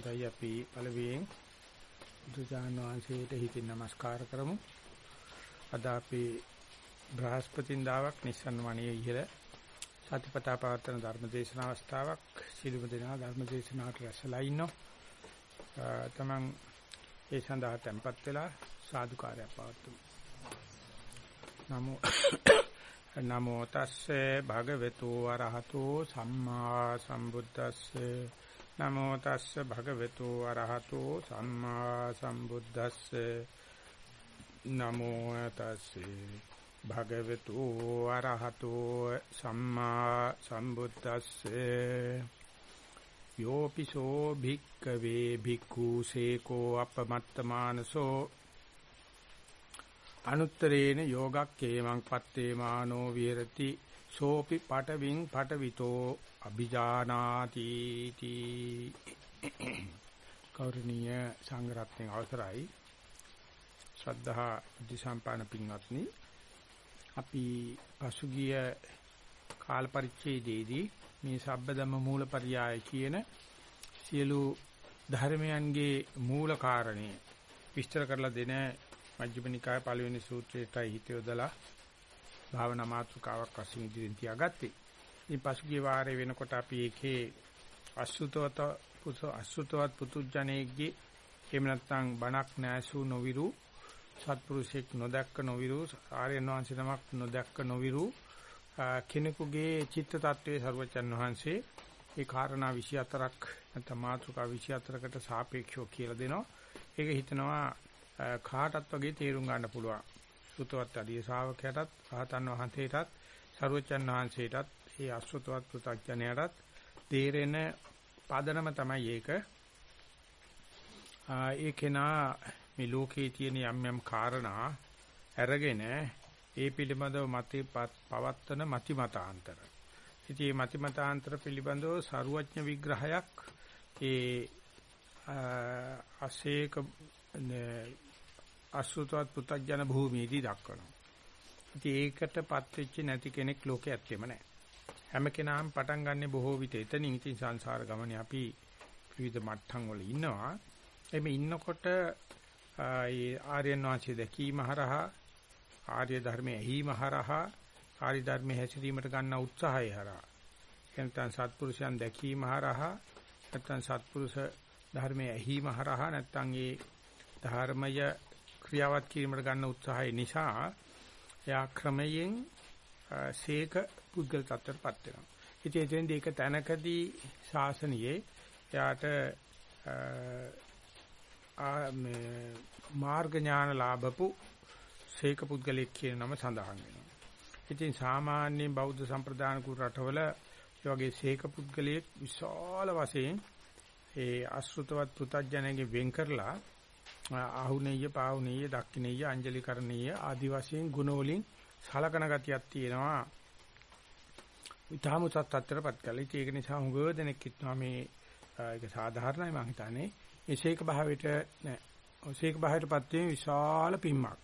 දැන් අපි පළවෙනියෙන් බුදුජාන විශ්වයට හිතින් নমස්කාර කරමු. අද අපි බ්‍රහස්පතින්දාවක් නිස්සන්න වණේ ඉහළ සතිපතා පවත්වන ධර්මදේශන අවස්ථාවක් සිළුම දෙනා ධර්මදේශනාට රැස්ලා ඉන්නවා. තමන් ඒ සඳහා tempත් වෙලා සාදුකාරයක් පවත්වමු. නමෝ නමෝ තස්සේ භගවතු වරහතෝ සම්මා සම්බුද්දස්සේ නමෝ තස්ස භගවතු අරහතෝ සම්මා සම්බුද්දස්සේ. නමෝ තස්සේ භගවතු අරහතෝ සම්මා සම්බුද්දස්සේ. යෝපිසෝ භික්කවේ භික්ඛු සේකෝ අපමත්තමානසෝ. අනුත්තරේන යෝගක්කේමං පත්තේ මානෝ විහෙරති. සෝපි පටවින් පටවිතෝ අභිජානාති තී. කෞරණීය සංඝරත්නයේ අවසරයි. ශ්‍රද්ධා බුද්ධ සම්පන්න පින්වත්නි අපි පසුගිය කාල පරිච්ඡේදයේදී මේ සබ්බදම මූලපරියාය කියන සියලු ධර්මයන්ගේ මූල කාරණේ විස්තර කරලා දෙන මජ්ක්‍ධිම නිකාය පළවෙනි සූත්‍රයටයි හිත යොදලා භාවනා මාතෘකාවක් වශයෙන් ඉදිරියෙන් තියාගත්තේ. ඉතින් පසුගිය වාරේ වෙනකොට අපි ඒකේ අසුතවත පුසු අසුතවත් පුතුජණේගේ එහෙම නැත්නම් බණක් නැසු නොවිරු සත්පුරුෂෙක් නොදැක්ක නොවිරු ආර්යයන් වහන්සේ නමක් නොදැක්ක නොවිරු කෙනෙකුගේ චිත්ත tattවේ ਸਰවචන් වහන්සේ ඒ කාරණා 24ක් නැත්නම් මාතෘකා 24කට සාපේක්ෂව කියලා දෙනවා. ඒක හිතනවා කාටත් වගේ තේරුම් ගන්න පුළුවන්. සුතවත් අධිය ශ්‍රාවකයටත් රහතන් වහන්සේටත් ਸਰවචන් වහන්සේටත් ඒ අසුතවත් පෘථග්ජනයටත් තේරෙන පදනම තමයි ඒක. ඒ කෙනා මේ ලෝකයේ තියෙන යම් යම් කාරණා අරගෙන ඒ පිළිබඳව මතේ පවත්තන මති මතාන්තර. ඉතින් මේ මති මතාන්තර පිළිබඳව සරුවඥ විග්‍රහයක් ඒ අසේක අසුතවත් පුතඥ භූමියේදී දක්වනවා. ඉතින් ඒකටපත් වෙච්ච නැති කෙනෙක් ලෝකේ ඇත්තෙම නැහැ. හැම කෙනාම පටන් ගන්න බොහෝ විට එතනින් ඉතින් සංසාර ගමනේ අපි විවිධ මට්ටම් වල ඉන්නවා. එමෙ ඉන්නකොට ඒ ආර්යයන් වහන්සේ දැකීම හරහා ආර්ය ධර්මයේ ඇහිීම හරහා ආර්ය ධර්මයේ හැසිරීමට ගන්න උත්සාහය හරහා එතන සත්පුරුෂයන් දැකීම හරහා නැත්නම් සත්පුරුෂ ධර්මයේ ඇහිීම හරහා නැත්නම් ඒ ධර්මය ක්‍රියාවත් කිරීමට ගන්න උත්සාහය නිසා එයා ක්‍රමයෙන් සීක පුද්ගල tattරපත් වෙනවා. ඉතින් එතෙන්දී ඒක තැනකදී ශාසනයේ එයාට මේ මාර්ග ඥාන ලාභපු සීක පුද්ගලෙක් කියන නම සඳහන් වෙනවා. ඉතින් සාමාන්‍ය බෞද්ධ සම්ප්‍රදාන කුල රටවල ඒ වගේ සීක පුද්ගලයෙක් විශාල වශයෙන් ඒ අසෘතවත් පුතඥයන්ගේ වෙන් කරලා ආහුනේය පාහුනේය දක්ඛිනේය අංජලි කරණීය ආදි වශයෙන් ගුණ වලින් සලකන ගතියක් තියෙනවා. ඊටාම තත්ත්වයටපත් කළා. ඒක නිසා හුඟ දෙනෙක් හිටනවා මේ ඒක සාධාරණයි මම හිතන්නේ. ඒසේක භාවයට නෑ. ඒසේක භාවයටපත් වීම විශාල පිම්මක්.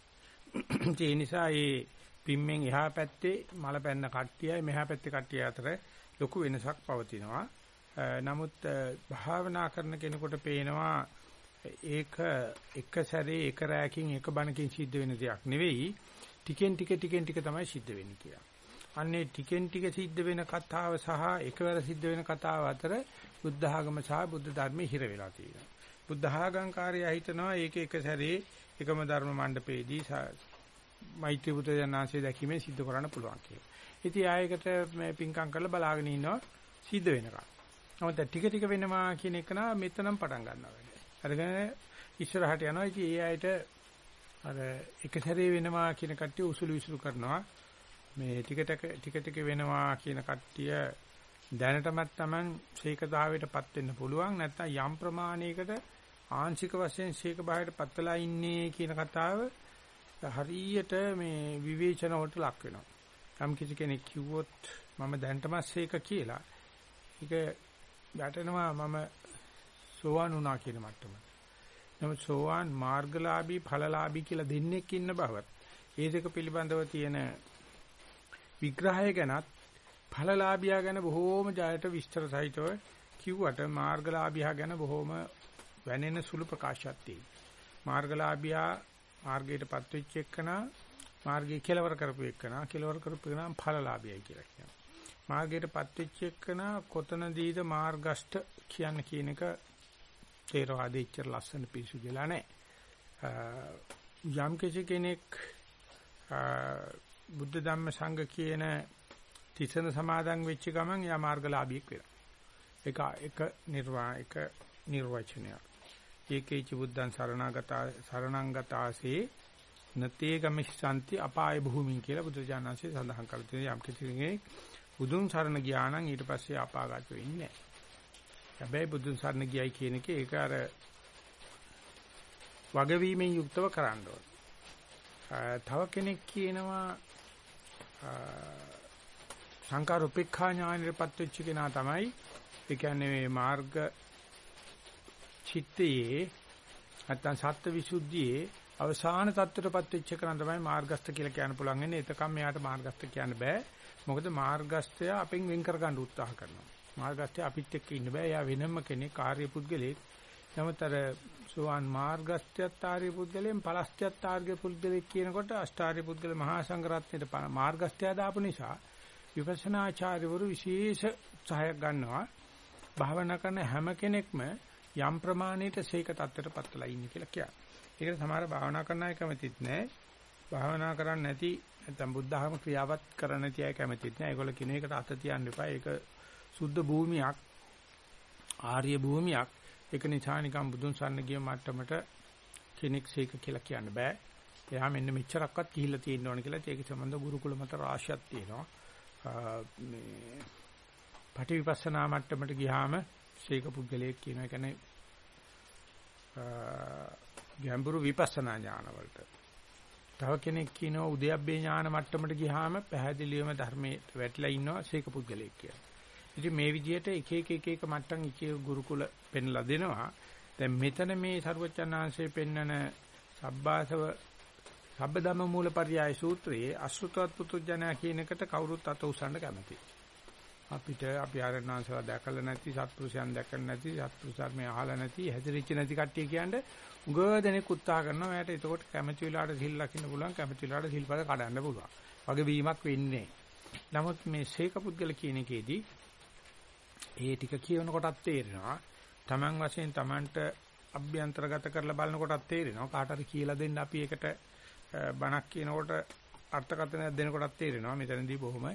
ඒ නිසා මේ පිම්මෙන් එහා පැත්තේ මල පැන්න කට්ටියයි මෙහා පැත්තේ කට්ටිය අතර ලොකු වෙනසක් පවතිනවා. නමුත් භාවනා කරන කෙනෙකුට පේනවා ඒක එක සැරේ එක රැයකින් එක බණකින් සිද්ධ වෙන දෙයක් නෙවෙයි. ටිකෙන් ටික ටිකෙන් ටික තමයි සිද්ධ වෙන්නේ කියලා. අන්නේ ටිකෙන් ටික සිද්ධ වෙන කතාව සහ එකවර සිද්ධ වෙන කතාව අතර බුද්ධ ආගම සහ බුද්ධ ධර්මයේ හිර වෙලා තියෙනවා. බුද්ධ ආගම්කාරය හිතනවා ඒක එක සැරේ එකම ධර්ම මණ්ඩපේදී මෛත්‍රී බුද්ධ ජනනාංශය දැකීමෙන් සිද්ධ කරන්න පුළුවන් කියලා. ඉතින් ආයකට මේ පින්කම් කරලා බලාගෙන ඉන්නවා සිද්ධ වෙනකම්. නමුත් ටික ටික වෙනවා කියන එක නා මෙතනම පටන් ගන්නවා. අරගෙන ඉස්සරහට යනවා. ඉතින් ඒ අයට අර එක සැරේ වෙනවා කියන කට්ටිය උසුළු විසුළු කරනවා. මේ ටික ටික ටික වෙනවා කියන කට්ටිය දැනටමත් Taman ශේකතාවයටපත් වෙන්න පුළුවන් නැත්නම් යම් ප්‍රමාණයකට ආංශික වශයෙන් ශේක භාවයටපත් වෙලා ඉන්නේ කියන කතාව හරියට මේ විවේචන වලට ලක් වෙනවා. යම් කිසි කෙනෙක් කිව්වොත් මම දැනටමත් ශේක කියලා. ඒක යටනවා මම සෝවාන් වුණා කියන මට්ටමට. නමුත් සෝවාන් මාර්ගලාභී ඵලලාභී කියලා දෙන්නෙක් ඉන්න බවත් ඒ දෙක පිළිබඳව තියෙන විග්‍රහය ගැනත් ඵලලාභියා ගැන බොහෝම ජයට විස්තර සහිතව කිව්වට මාර්ගලාභියා ගැන බොහොම වැනෙන සුළු ප්‍රකාශයක් තියෙනවා. මාර්ගලාභියා මාර්ගයටපත් වෙච්ච එකනා මාර්ගය කෙලවර කරපු එකනා කෙලවර කරපු එකනා ඵලලාභියයි කියලා කියනවා. මාර්ගයටපත් වෙච්ච එකනා කොතනදීද මාර්ගස්ත කියන්න කියන එක තේරවාදී ඉච්චර ලස්සන පිසුදලා නැහැ. යම් කෙනෙක් බුද්ධ ධම්ම සංඝ කියන තිසන සමාදන් වෙච්ච ගමන් යා මාර්ගලාභියෙක් වෙනවා. ඒක එක නිර්වා එක නිර්වචනයක්. ඒකේච බුද්ධං සරණාගතා සරණංගතාසේ නතේ ගමිස්සanti අපාය භූමින් කියලා බුදුජානනාංශය සඳහන් කරලා තියෙනවා. යම් කෙනෙක් බුදුන් සරණ ගියා නම් ඊට පස්සේ අපාගත වෙන්නේ නැහැ. හැබැයි බුදුන් සරණ ගියයි කියන එක ඒක අර වගවීමෙන් යුක්තව කරන්න ඕන. තව කෙනෙක් කියනවා සංකාර උපේක්ඛා ඥානෙටපත් වෙච්ච කෙනා තමයි ඒ කියන්නේ මේ මාර්ග චිත්තයේ නැත්තම් සත්‍ය විසුද්ධියේ අවසාන தත්ත්වයටපත් වෙච්ච කෙනා තමයි මාර්ගස්ත කියලා කියන්න පුළුවන් වෙන්නේ. එතකම් මෙයාට මාර්ගස්ත කියන්න බෑ. මොකද මාර්ගස්තය අපෙන් වෙන් කර ගන්න උත්සාහ කරනවා. මාර්ගස්තය අපිත් එක්ක ඉන්න බෑ. එයා වෙනම කෙනෙක් කාර්ය පුද්ගලෙක්. නමුත් අර සෝවාන් මාර්ගස්ත්‍යත් ආර්ය පුද්ගලයන් පලස්ත්‍යත් ආර්ය පුද්ගලෙක් කියනකොට අෂ්ටාර්ය පුද්ගල මහා සංඝරත්නයට මාර්ගස්ත්‍ය දාපු නිසා විපස්සනාචාර්යවරු විශේෂ සහයක් ගන්නවා භාවනා කරන හැම කෙනෙක්ම යම් ප්‍රමාණයකට සීක தත්ත්වයට පත්ලා ඉන්නේ කියලා කියනවා. ඒකට සමහර භාවනා කරන අය කැමතිත් නැහැ. භාවනා කරන්නේ නැති නැත්නම් බුද්ධ ධර්ම ක්‍රියාවත් කරන්න නැති අය කැමතිත් නැහැ. ඒගොල්ලෝ කියන එකට අත තියන්න එපා. ඒක සුද්ධ භූමියක් ආර්ය භූමියක්. ඒක නිසා නිකන් බුදුන් සරණ ගිය මට්ටමට කෙනෙක් සීක කියලා කියන්න බෑ. එයා මෙන්න මෙච්චරක්වත් කිහිල්ලා තියෙන්න ඕන කියලා ඒක සම්බන්ධ ගුරුකුල මත රාශියක් තියෙනවා. මේ පටිවිපස්සනා මට්ටමට ගියාම ශේක පුද්ගලයෙක් කියන එක කියන්නේ ගැඹුරු විපස්සනා ඥාන වලට. තව කෙනෙක් කියනවා උද්‍යප්පේ ඥාන මට්ටමට ගියාම පැහැදිලිවම ධර්මයේ වැටලා ඉන්නවා ශේක පුද්ගලයෙක් කියලා. ඉතින් මේ විදිහට එක එක එක එක මට්ටම් එක එක ගුරුකුල පෙන්ලා දෙනවා. දැන් මෙතන මේ සර්වචන්නාංශයේ පෙන්නන සබ්බාසව සබ්බදම මූලපරියාය සූත්‍රයේ අසුතවත් පුතුජනයා කියන එකට කවුරුත් අත උසන්න කැමතියි. අපිට අපි ආරණාංශව දැකලා නැති සත්පුරුෂයන් දැකලා නැති සත්පුරුෂයන් මේ අහලා නැති හැදිරිච්ච නැති කට්ටිය කියන්නේ උගව දෙනෙක් උත්සාහ කරනවා. එයාට එතකොට කැමති වෙලාවට සිල් ලකින්න පුළුවන්, කැමති වෙලාවට සිල්පද කඩන්න පුළුවන්. වගේ වීමක් වෙන්නේ. නමුත් මේ ශේක පුද්ගල කියන එකේදී ඒ ටික කියවන කොටත් තේරෙනවා. Taman වශයෙන් Tamanට අභ්‍යන්තරගත කරලා බලන කොටත් තේරෙනවා. කාට හරි කියලා දෙන්න අපි ඒකට බණක් කියනකොට අර්ථකථනයක් දෙන කොටත් තේරෙනවා. මෙතනදී බොහොම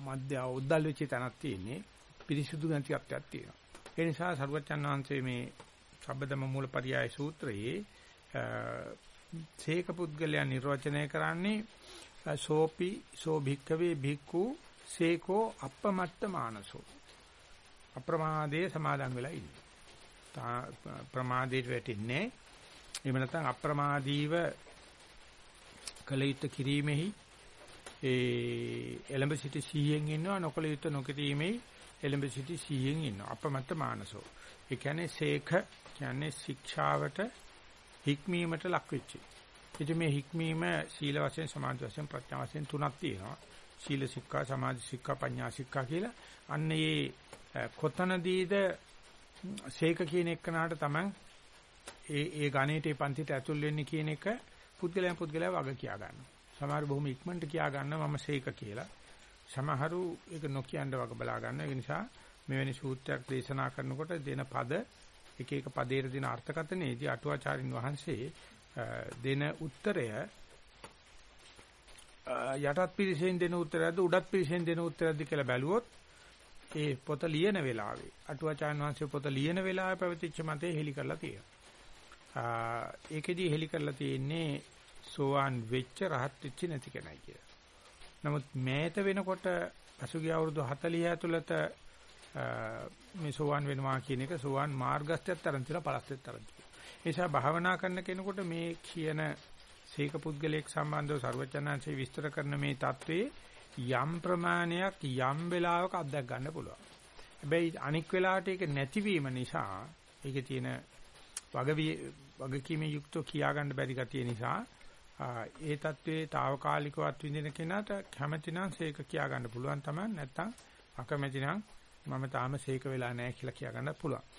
මධ්‍ය උද්දල් වෙච්ච තැනක් තියෙන්නේ. පිරිසුදු ගතියක් තියෙනවා. ඒ නිසා සරුවච්චන් වහන්සේ මේ සබ්බදම මූලපරියාය සූත්‍රයේ සේක පුද්ගලයන් නිර්වචනය කරන්නේ සෝපි සෝ භික්කවේ භික්ඛු සේකෝ අපමත්ත මානසෝ අප්‍රමාදයේ සමාදන් වෙලා ඉන්නේ. ප්‍රමාදයට වැටෙන්නේ එහෙම නැත්නම් අප්‍රමාදීව කල යුත්තේ කිරීමෙහි ඒ එලඹ සිටි 100න් ඉන්නවා නොකල යුත්තේ නොකිරීමේ එලඹ සිටි 100න් ඉන්නවා අපමත්ත මානසෝ. ඒ කියන්නේ සේක කියන්නේ ශික්ෂාවට හික්මීමට ලක් වෙච්ච. ඉතින් මේ හික්මීම සීල වශයෙන් සමාධි වශයෙන් ප්‍රඥා වශයෙන් තුනක් තියෙනවා. සීල සික්ඛා සමාධි සික්ඛා පඤ්ඤා සික්ඛා කියලා. අන්න ඒ කොතනදීද සීක කියන එකනට තමයි ඒ ඒ ගණේට ඒ පන්තිට ඇතුල් වෙන්නේ කියන එක පුද්ගලයන් පුද්ගලයා වග කියා ගන්නවා. සමහර බොහොම ඉක්මනට කියා ගන්නවා මම සීක කියලා. සමහරු ඒක නොකියන්න වග බලා ගන්නවා. ඒ නිසා මෙවැනි සූත්‍රයක් දේශනා කරනකොට දෙන පද එක එක පදේට දෙන අර්ථකථනයේදී අටුවාචාරින් වහන්සේ දෙන උත්තරය යටත් පිරිසෙන් දෙන උත්තරයක්ද උඩත් පිරිසෙන් දෙන උත්තරයක්ද කියලා බැලුවොත් ඒ පොත ලියන වෙලාවේ අටුවාචාන් වහන්සේ පොත ලියන වෙලාවේ පැවතිච්ච මතේ හෙලි කරලා තියෙනවා. ඒකෙදි හෙලි කරලා තියෙන්නේ සෝවාන් වෙච්ච රහත් වෙච්ච නැති කෙනයි කියලා. නමුත් මේත වෙනකොට පසුගිය අවුරුදු 40 ඇතුළත මේ සෝවාන් වෙනවා කියන එක සෝවාන් මාර්ගස්ත්‍යත් තරම් තියලා පළස්ත්‍යත් තරම් තියලා. ඒ නිසා භාවනා කරන කෙනෙකුට මේ කියන සීක පුද්ගලයෙක් සම්බන්ධව ਸਰවචනාංශේ විස්තර කරන මේ தત્ත්වයේ යම් ප්‍රමාණයක් යම් වෙලාවක අත්දැක ගන්න පුළුවන්. හැබැයි අනික් වෙලාවට ඒක නැතිවීම නිසා ඒකේ තියෙන වගවි වගකීමේ යුක්තෝ කියා ගන්න බැරි ගතිය නිසා ඒ தત્ත්වයේ తాවකාලිකව අත්විඳින කෙනාට කැමැතිනම් සීක කියා ගන්න පුළුවන් තමයි නැත්නම් අකමැතිනම් මම තාම සීක වෙලා නැහැ කියලා කියා ගන්න පුළුවන්.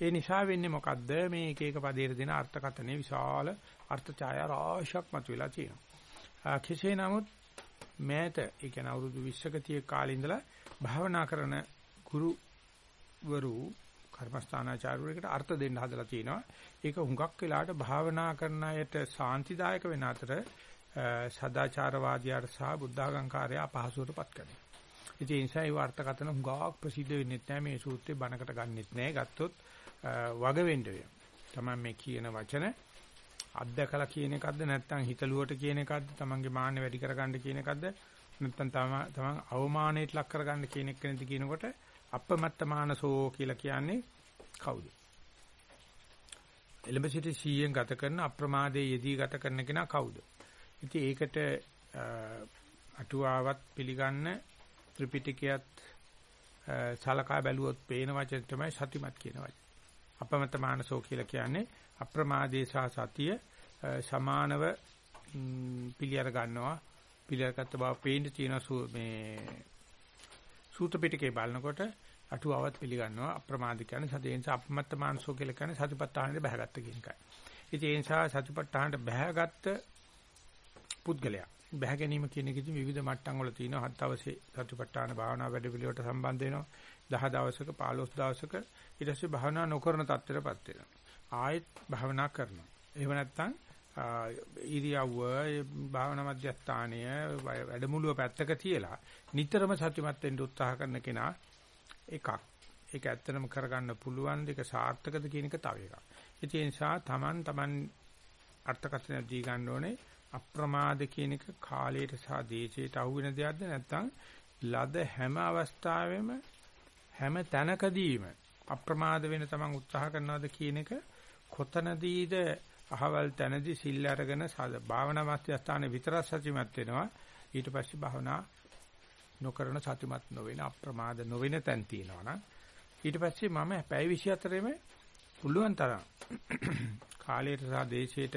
ඒ නිසා වෙන්නේ මොකද්ද මේ එක එක පදේට දෙන අර්ථකථනයේ විශාල අර්ථ ඡායා රාශියක් මතුවලා තියෙනවා. කෙසේ නමුත් මෑත ඒ කියන්නේ අවුරුදු 20ක තිය කාලේ ඉඳලා භාවනා කරන ගුරුවරු කර්මස්ථානාචාර්යවරයෙකුට අර්ථ දෙන්න හදලා තිනවා. ඒක හුඟක් වෙලාවට භාවනා කරන අයට සාන්තිදායක වෙන අතර සදාචාරවාදියාට සහ බුද්ධාගංකාරය අපහසුවටපත් කරනවා. ඉතින් ඒ නිසා ඒ වර්තකතන හුඟක් ප්‍රසිද්ධ වෙන්නේ නැහැ මේ සූත්‍රේ බණකට ගන්නෙත් නැහැ. ගත්තොත් වග වෙන්න වෙනවා. තමයි මේ කියන වචන අත්දකලා කියන එකක්ද නැත්නම් හිතලුවට කියන එකක්ද තමන්ගේ මාන්න වැඩි කරගන්න කියන එකක්ද නැත්නම් තමන් අවමානයට ලක් කරගන්න කියන එක නේද කියනකොට අපමත්ත මානසෝ කියලා කියන්නේ කවුද? එළඹ සිටි 100න් ගත කරන අප්‍රමාදයේ යෙදී ගත කරන කෙනා කවුද? ඉතින් ඒකට අටුවාවත් පිළිගන්න ත්‍රිපිටකයත් සලකා බැලුවොත් පේන වචන තමයි සතිමත් කියන වචන. අපමත මානසෝ කියලා කියන්නේ අප්‍රමාදේ සහ සතිය සමානව පිළිඅර ගන්නවා. පිළිඅරගත්ත බව පේන්න තියෙන මේ සූත පිටකේ බලනකොට අටුවවත් පිළිගන්නවා අප්‍රමාද කියන්නේ සතිය නිසා අපමත්ත මානසෝ කියලා කියන්නේ සතිපට්ඨානෙට බහැගත්ත කියන එකයි. ඉතින් ඒ නිසා සතිපට්ඨානට බහැගත්ත පුද්ගලයා බහැ ගැනීම කියන එක ඉතින් විවිධ මට්ටම් වල තියෙනවා. හත් දවසේ සතිපට්ඨාන භාවනා වැඩ පිළිවෙලට සම්බන්ධ වෙනවා. 10 දවසක 15 දවසක ඊට පස්සේ භාවනා නොකරන තත්ත්වයටපත් වෙනවා. ආයෙත් භාවනා කරනවා. එහෙම නැත්නම් ඉරියව්ව භාවනා මධ්‍යස්ථානය වැඩමුළුව පැත්තක තියලා නිතරම සතිමත් වෙන්න උත්සාහ කරන කෙනා එකක්. ඒක ඇත්තටම කරගන්න පුළුවන් දෙක සාර්ථකද කියන එක තව එකක්. ඒ නිසා Taman Taman අර්ථකථන දී ගන්න ඕනේ අප්‍රමාද කියන එක කාලයට සහ දේශයට අහු වෙන දෙයක්ද නැත්නම් ලද හැම අවස්ථාවෙම හැම තැනකදීම අප්‍රමාද වෙන තමන් උත්සාහ කරනවද කියන එක කොතනදීද අහවල් තැනදී සිල් අරගෙන භාවනා මධ්‍යස්ථානයේ විතර සත්‍යමත් වෙනවා. ඊට පස්සේ භාවනා නොකරන සත්‍යමත් නොවන අප්‍රමාද නොවන තැන් තියෙනවා නම්. ඊට පස්සේ මම පැය 24ෙම පුළුවන් තරම් කාලයට සහ දේශයට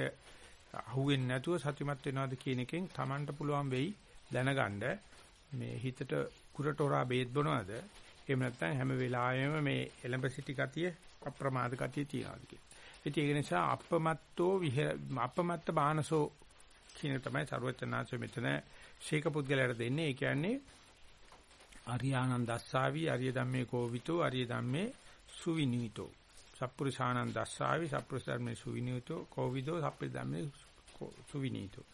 අහුවෙන්නේ නැතුව සත්‍යමත් වෙනවද කියන එකෙන් Tamanට පුළුවන් වෙයි දැනගන්න. මේ හිතට කුරට හොරා බේත් බොනවද? එහෙම නැත්නම් හැම වෙලාවෙම මේ එලඹ සිටි ගතිය අප්‍රමාද ගතිය තියනවාද කියලා ඉතින් ඒක නිසා අපමත්තෝ අපමත්ත බානසෝ කියන තමයි ਸਰවචනාංශ මෙතන ශේක පුද්ගලයාට දෙන්නේ. ඒ කියන්නේ අරියානන්ද දස්සාවි අරිය ධම්මේ කෝවිතෝ අරිය ධම්මේ සුවිනීතෝ. සප්පුරිසානන්ද දස්සාවි සප්පුරිස ධම්මේ සුවිනීතෝ කෝවිදෝ සප්පුරිස ධම්මේ සුවිනීතෝ.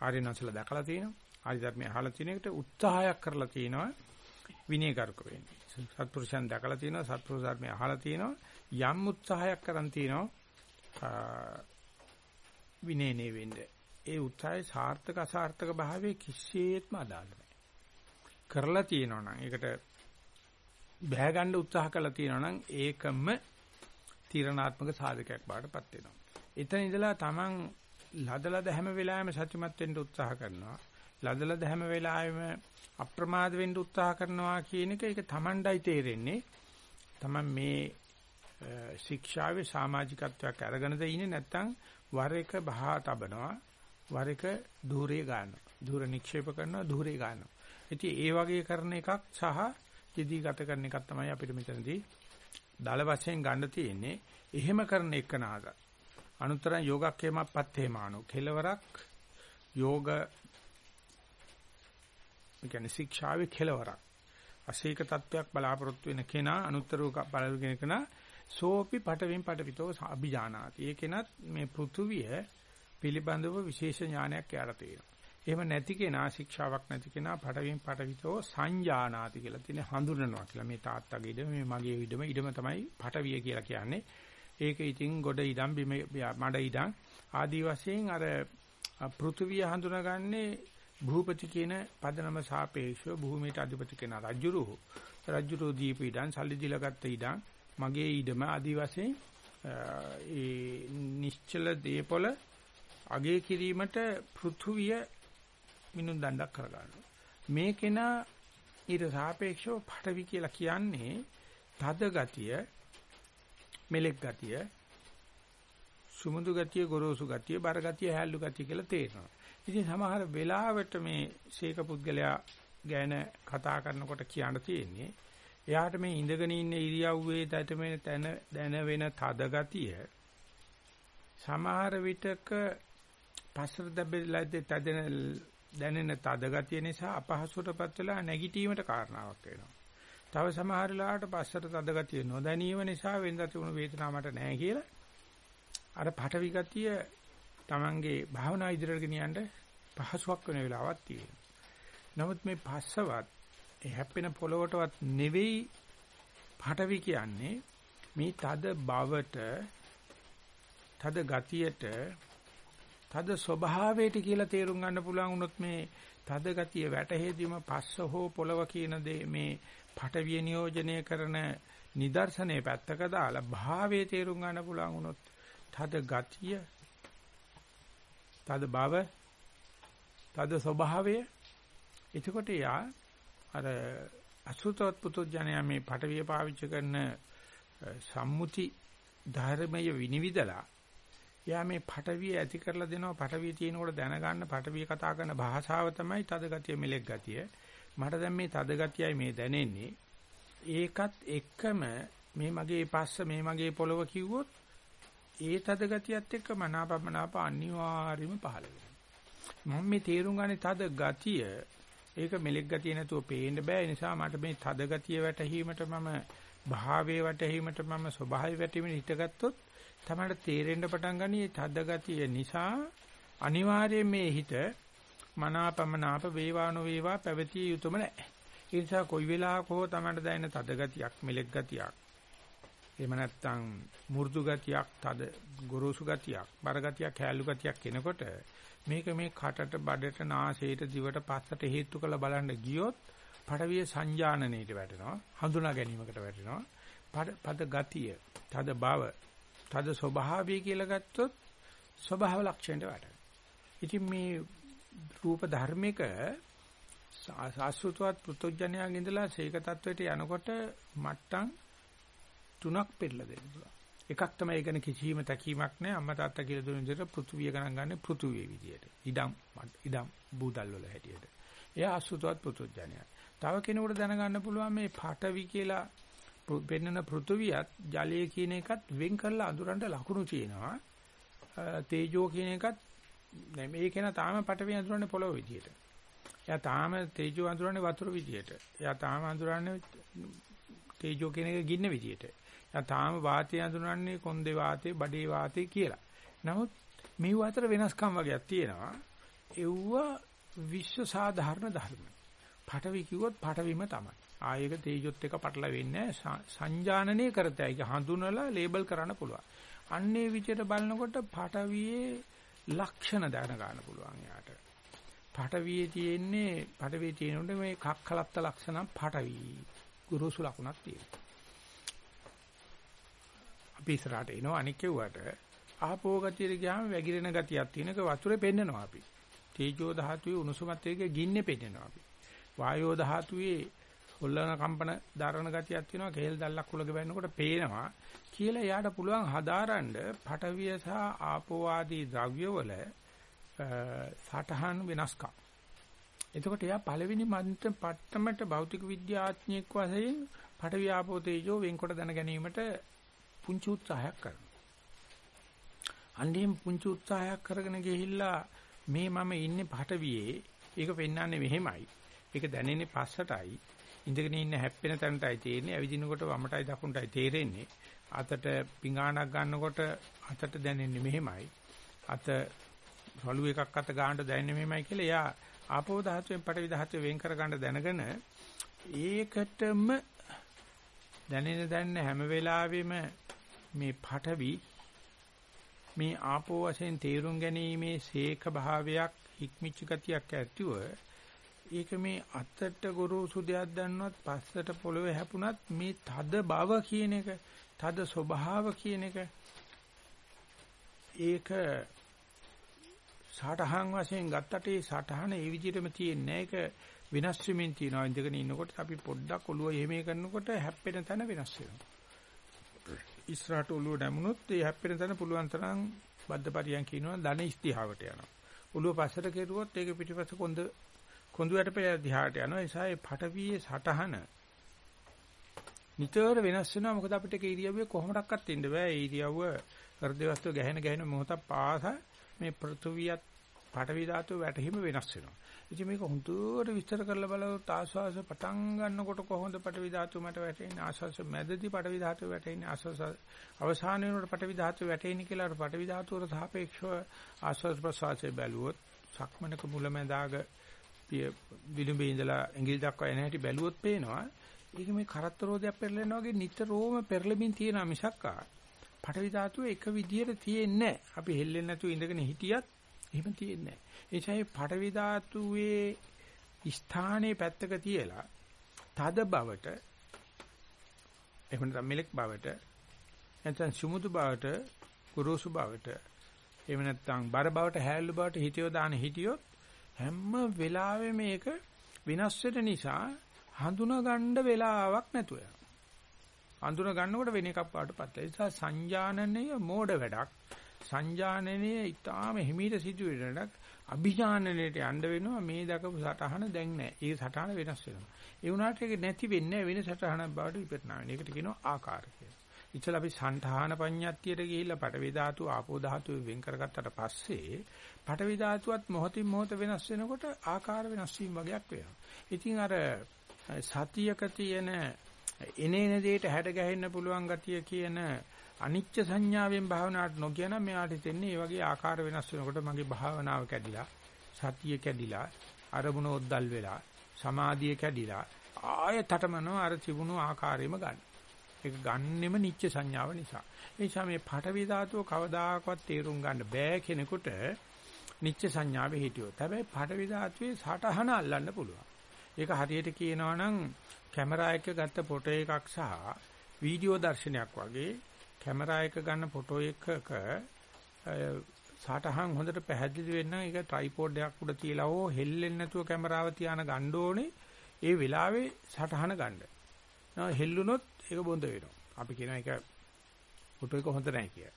ආර්යනන්සලා දැකලා තියෙනවා. ආර්ය ධර්මයේ අහලා තියෙන එකට උත්සාහයක් කරලා තියෙනවා විනයගරුක වෙන්නේ. සත්පුරුෂයන් දැකලා තියෙනවා සත්පුරුෂ ධර්මයේ අහලා තියෙනවා යම් උත්සාහයක් කරන් තියෙනවා විනේනේ වෙන්නේ. ඒ උත්සාහයේ සාර්ථක අසාර්ථක භාවයේ කිසිසේත්ම අදාළ නැහැ. කරලා තියෙනවා නම් ඒකට බෑ ගන්න උත්සාහ කරලා තියෙනවා නම් ඒකම තීරණාත්මක සාධකයක් බාටපත් වෙනවා. එතන ඉඳලා Taman ලදලද හැම වෙලාවෙම සත්‍යමත් වෙන්න උත්සාහ කරනවා. ලදලද හැම වෙලාවෙම අප්‍රමාද වෙන්න උත්සාහ කරනවා කියන එක ඒක Tamanඩයි තේරෙන්නේ. Taman මේ ශික්ෂාවේ සමාජිකත්වයක් අරගෙනද ඉන්නේ නැත්නම් වර එක බහා තබනවා වර එක ධූරේ ගන්නවා. ධූර නික්ෂේප කරනවා ධූරේ ගන්නවා. ඉතින් ඒ වගේ කරන එකක් සහ යෙදී ගත කරන එකක් තමයි අපිට මෙතනදී දල වශයෙන් ගන්න තියෙන්නේ. එහෙම කරන එක නාග. අනුතරං යෝගක්කේමපත් හේමානෝ කෙලවරක් යෝග කියන්නේ ශික්ෂාවේ කෙලවරක් අසීක තත්වයක් බලාපොරොත්තු වෙන කෙනා අනුත්තරව බලන කෙනා සෝපි පටවින් පටවිතෝ අභිජානාති. ඒකෙනත් මේ පෘථුවිය පිළිබඳව විශේෂ ඥානයක් යාට තියෙනවා. එහෙම නැති කෙනා ශික්ෂාවක් නැති කෙනා පටවින් පටවිතෝ සංජානාති කියලා තියෙන හඳුනනවා කියලා. මේ තාත්තගේ ඉඩම මේ මගේ ඉඩම ඉඩම තමයි පටවිය කියලා කියන්නේ. ඒක ඉතින් ගොඩ ඉඩම් බිම මඩ ඉඩම් ආදී වශයෙන් අර පෘථුවිය හඳුනාගන්නේ භූපති කියන පදනම සාපේක්ෂව භූමියට අධිපති කෙනා රජුරු රජුරු දීප ඉඩම් සල්ලි දීලා ගත්ත ඉඩම් මගේ ඊඩම ආදි වශයෙන් ඒ නිශ්චල දීපොළ අගේ කිරීමට පෘථුවිය මිනුම් දණ්ඩක් කරගන්නවා. මේකේන ඊට සාපේක්ෂව පඨවි කියලා කියන්නේ තද ගතිය, මෙලෙක් ගතිය, සුමුදු ගතිය, ගොරෝසු ගතිය, බර ගතිය, හැල්ලු ගතිය කියලා තේරෙනවා. ඉතින් සමහර වෙලාවට මේ ශේක පුද්ගලයා ගැන කතා කරනකොට කියන්න තියෙන්නේ එයාට මේ ඉඳගෙන ඉන්න ඉරියව්වේ දැතෙන තැන දැන වෙන තද ගතිය සමහර විටක පස්සට දැබෙලාදී තදෙන දැනෙන තද ගතිය නිසා අපහසුටපත් වෙලා නැගිටීමට කාරණාවක් වෙනවා. තව සමහර වෙලාවට පස්සට තද ගතිය නොදැනීම නිසා වෙනදා තිබුණු වේදනාව මට නැහැ කියලා අර පටවි ගතිය Tamange භාවනා ඉදිරියට ගෙනියන්න පහසුවක් වෙන වෙලාවක් තියෙනවා. නමුත් මේ පස්සවත් ඒ හැප්පෙන පොළවටවත් නෙවෙයි පටවි කියන්නේ මේ තද බවට තද ගතියට තද ස්වභාවයට කියලා තේරුම් ගන්න පුළුවන් වුණොත් මේ තද ගතිය වැටහෙදීම පස්ස හෝ පොළව කියන දේ මේ පටවිය නියෝජනය කරන නිදර්ශනයේ පැත්තක දාලා භාවයේ තේරුම් ගන්න පුළුවන් වුණොත් තද ගතිය තද බව තද ස්වභාවය. එතකොට යා අර අසුතවත් පුතුජණයා මේ පටවිය පාවිච්චි කරන සම්මුති ධර්මය විනිවිදලා එයා මේ පටවිය ඇති කරලා දෙනවා. පටවිය තියෙනකොට දැනගන්න පටවිය කතා කරන භාෂාව තමයි තද ගතිය මෙලෙක් ගතිය. මට දැන් මේ තද ගතියයි මේ දැනෙන්නේ. ඒකත් එක්කම මේ මගේ පස්ස මේ මගේ පොළව කිව්වොත් ඒ තද ගතියත් එක්ක මනාපමනාප අනිවාර්යයෙන්ම පහළ වෙනවා. මම මේ තේරුම් ගන්නේ තද ගතිය. ඒක මෙලෙක් ගතිය නැතුව පේන්න බෑ. ඒ නිසා මට මේ තද ගතිය වැටහීමට මම භාවයේ වැටහීමට මම ස්වභාවය වැටීමෙන් හිටගත්තොත් තමයි තේරෙන්න පටන් ගන්නේ තද ගතිය නිසා අනිවාර්යයෙන් මේ හිත මනාපමනාප වේවානෝ වේවා පැවතිය යුතුම නැහැ. ඒ නිසා කොයි වෙලාවක හෝ තමයි දැනෙන තද ගතියක් මෙලෙක් ගතියක් එහෙම නැත්නම් මෘදු ගතියක් තද ගොරෝසු ගතියක් බර ගතියක් හැලු ගතියක් එනකොට මේක මේ කටට බඩට නාසයට දිවට පස්සට හේතු කරලා බලන්න ගියොත් පඩවිය සංජානනයේට වැටෙනවා හඳුනා ගැනීමකට වැටෙනවා පද ගතිය තද බව තද ස්වභාවය කියලා ගත්තොත් ස්වභාව ලක්ෂණයට වැටෙනවා. ඉතින් මේ රූප ධර්මික සාස්ෘතවත් පුත්‍ජඥයාගෙන් ඉඳලා සීක තත්වයට යනකොට මට්ටම් තුනක් පෙරලා දෙන්න පුළුවන්. එකක් තමයි ඒකන කිසිම තැකීමක් නැහැ. අම්මා තාත්තා කියලා දුන්න විදිහට පෘථුවිය ගණන් ගන්න පෘථුවිය විදියට. ඉඩම් ඉඩම් බූදල් වල හැටියට. එයා අසුතවත් පුත්‍ජඥයා. තව කෙනෙකුට දැනගන්න පුළුවන් මේ පාඨවි කියලා පෙන්නන පෘථුවියත් ජලය කියන එකත් වෙන් කරලා අඳුරන්න ලකුණු තියෙනවා. තේජෝ කියන එකත් දැන් මේක න තාම පටවිය අඳුරන්නේ පොළොව විදියට. එයා තාම තේජෝ අඳුරන්නේ වතුර විදියට. එයා තාම අඳුරන්නේ තේජෝ කියන එක ගින්න විදියට. එයා තාම වාතය අඳුරන්නේ කොන්දේ වාතේ, බඩේ වාතේ කියලා. නමුත් මේ අතර වෙනස්කම් වගේක් තියෙනවා. ඒව විශ්ව සාධාරණ ධර්ම. පටවි කිව්වොත් පටවිම තමයි. ආයෙක තේජොත් එක පටල වෙන්නේ සංජානනය කරතයි. ඒක හඳුනලා ලේබල් කරන්න පුළුවන්. අන්නේ විදිහට බලනකොට පටවියේ ලක්ෂණ දැන ගන්න පුළුවන් යාට. පටවියේ තියෙන්නේ පටවියේ තියෙනුනේ මේ කක්කලත්ත ලක්ෂණ පටවි. ගුරුසු ලකුණක් තියෙනවා. අපි ඉස්සරහට එනවා අනික් කෙව්වට ආපෝ ගතියට ගියාම වැగిරෙන ගතියක් තියෙනක වතුරේ පෙන්නනවා අපි. තේජෝ ධාතුවේ උණුසුමත් එක්ක ගින්නේ පෙන්නනවා අපි. වායෝ ධාතුවේ හොල්ලන කම්පන දරණ ගතියක් තියෙනවා කේල් දැල්ලක් කුලක වෙන්නකොට පේනවා කියලා එයාට පුළුවන් හදාරන්න පටවිය සහ ආපෝ ආදී ද්‍රව්‍යවල සටහන් වෙනස්කම්. එතකොට එයා පළවෙනි මන්ත්‍ර පට්ටමට භෞතික විද්‍යාඥයෙක් වශයෙන් පටවිය ආපෝ තේජෝ වෙන්කොට දැන ගැනීමට පුංචි උත්සාහයක් කරනවා. අන්දිම පුංචි උත්සාහයක් කරගෙන ගිහිල්ලා මේ මම ඉන්නේ පටවියේ ඒක පෙන්වන්නේ මෙහෙමයි. ඒක දැනෙන්නේ පස්සටයි. ඉඳගෙන ඉන්න හැප්පෙන තැනටයි තියෙන්නේ. ඇවිදිනකොට වමටයි දකුණටයි තේරෙන්නේ. අතට පිඟානක් ගන්නකොට අතට දැනෙන්නේ මෙහෙමයි. අත රළු එකක් අත ගන්නට දැනෙන්නේ මෙහෙමයි කියලා එයා ආපෝ ධාතුවෙන් පටවි ධාතුවෙන් වෙන් කර ගන්න දැනගෙන ඒකටම දැනෙන දැනන හැම වෙලාවෙම මේ පටවි මේ ආපෝ වශයෙන් තේරුම් ගැනීමේ සීක භාවයක් හික්මිච්ච ගතියක් ඇතිව ඒක මේ අතට ගොරෝසු දෙයක් දැන්නවත් පස්සට පොළවේ හැපුණත් මේ තද බව කියන එක තද ස්වභාව කියන එක ඒක සටහන් වශයෙන් ගත්තට ඒ සටහන ඒ විදිහටම තියෙන්නේ ඒක වෙනස් වෙමින් තියෙනවා. ඉඳගෙන ඉන්නකොට අපි පොඩ්ඩක් ඔළුව එහෙම කරනකොට හැප්පෙන තැන වෙනස් වෙනවා. ඉස්සරහට ඔළුව නැමුණොත් ඒ හැප්පෙන තැන පුළුවන් තරම් බද්ධපරියන් කියනවා ධන ඉස්තිහාවට යනවා ඔළුව පස්සට කෙරුවොත් ඒක පිටිපස්ස කොන්ද කොඳුයට පෙර දිහාට යනවා. ඒ නිසා ඒ පටවියේ සටහන නිතර වෙනස් වෙනවා මොකද අපිට ඒ ඉරියව්වේ කොහොමඩක්වත් ඉන්න බෑ. ඒ ඉරියව්ව හෘද වස්තු ගැහෙන ගැහෙන මොහොතක් පාසා මේ පෘථුවියත් පඨවි ධාතුව වැටහිම වෙනස් වෙනවා. ඉතින් මේක හුදුවට විස්තර කරලා බලද්දී ආස්වාස පටන් ගන්නකොට කොහොමද පඨවි ධාතුව මට වැටෙන්නේ? ආස්වාස මැදදී පඨවි ධාතුව වැටෙන්නේ? ආස්වාස අවසාන වෙනකොට පඨවි ධාතුව වැටෙන්නේ කියලා අර පඨවි ධාතුවට සාපේක්ෂව ආස්වාස ප්‍රසවාසයේ බැලුවොත් සක්මනක මුලැමැදාග විලුඹේ ඉඳලා ඇඟිලි දක්වා එන හැටි බැලුවොත් පේනවා. ඒක මේ කරත්තරෝදයක් පෙරලෙනා වගේ නිතරම පෙරලෙමින් තියෙන මිසක්කා. පඨවි ධාතුව එක විදියට තියෙන්නේ නැහැ. අපි හෙල්ලෙන්නේ නැතුව ඉඳගෙන හිටියත් එහෙම තියෙන්නේ නැහැ. ඒ නිසා මේ පඨවි ධාතුවේ ස්ථානයේ පැත්තක තියලා තද බවට එහෙම නැත්නම් මෙලෙක් බවට නැත්නම් සුමුදු බවට කුරුසු බවට එහෙම නැත්නම් බර බවට හැල්ලු බවට හිතියෝ දාන හිටියොත් හැම වෙලාවෙම මේක විනාශ වෙන නිසා හඳුනා ගන්න වෙලාවක් නැතුව යනවා. හඳුනා ගන්නකොට වෙන එකක් පාටපත්. ඒ නිසා සංජානනය මෝඩ වැඩක්. සංජානනය ඊටාම හිමීට සිදු වෙනක් අභිජානනයට යන්න වෙනවා මේ දකපු සටහන දැන් නැහැ. ඒ සටහන වෙනස් වෙනවා. ඒ වුණාට ඒක නැති වෙන්නේ වෙන සටහනක් බවට විපරිණාම වෙනවා. ඒකට කියනවා ආකාර කියලා. ඉතල අපි සංඨාන පඤ්ඤත්තියට ගිහිල්ලා පටවි ධාතු ආපෝ ධාතු වෙන් කරගත්තට පස්සේ පටවි ධාතුවත් මොහොතින් මොහොත වෙනස් වෙනකොට ආකාර වෙනස් වීම වගේක් වෙනවා. ඉතින් අර සතියක තියෙන එනේන දෙයට හැඩ ගැහෙන්න පුළුවන් ගතිය කියන අනිච්ච සංඥාවෙන් භාවනාවට නොකියන මෙයාට හිතෙන්නේ මේ වගේ ආකාර වෙනස් වෙනකොට මගේ භාවනාව කැඩිලා සතිය කැඩිලා අරමුණ ඔද්දල් වෙලා සමාධිය කැඩිලා ආයතටමනෝ අර තිබුණු ආකාරයෙම ගන්න. ඒක ගන්නෙම නිච්ච සංඥාව නිසා. ඒ නිසා මේ පඨවි ධාතුව කවදාකවත් තේරුම් ගන්න බෑ කෙනෙකුට නිච්ච සංඥාවේ හිටියොත්. හැබැයි පඨවි ධාතුවේ සටහන අල්ලන්න පුළුවන්. ඒක හරියට කියනවා නම් කැමරා එක ගත්ත ෆොටෝ එකක් සහ වීඩියෝ දර්ශනයක් වගේ කැමරා එක ගන්න ෆොටෝ එකක සටහන් හොඳට පැහැදිලි වෙන්න ඒක ට්‍රයිපෝඩ් එකක් උඩ තියලා හෝ හෙල්ලෙන්නේ නැතුව කැමරාව තියාන ගන්න ඕනේ ඒ වෙලාවේ සටහන ගන්න. නෝ හෙල්ලුනොත් ඒක බොඳ වෙනවා. අපි කියන එක ෆොටෝ එක හොඳ නැහැ කියලා.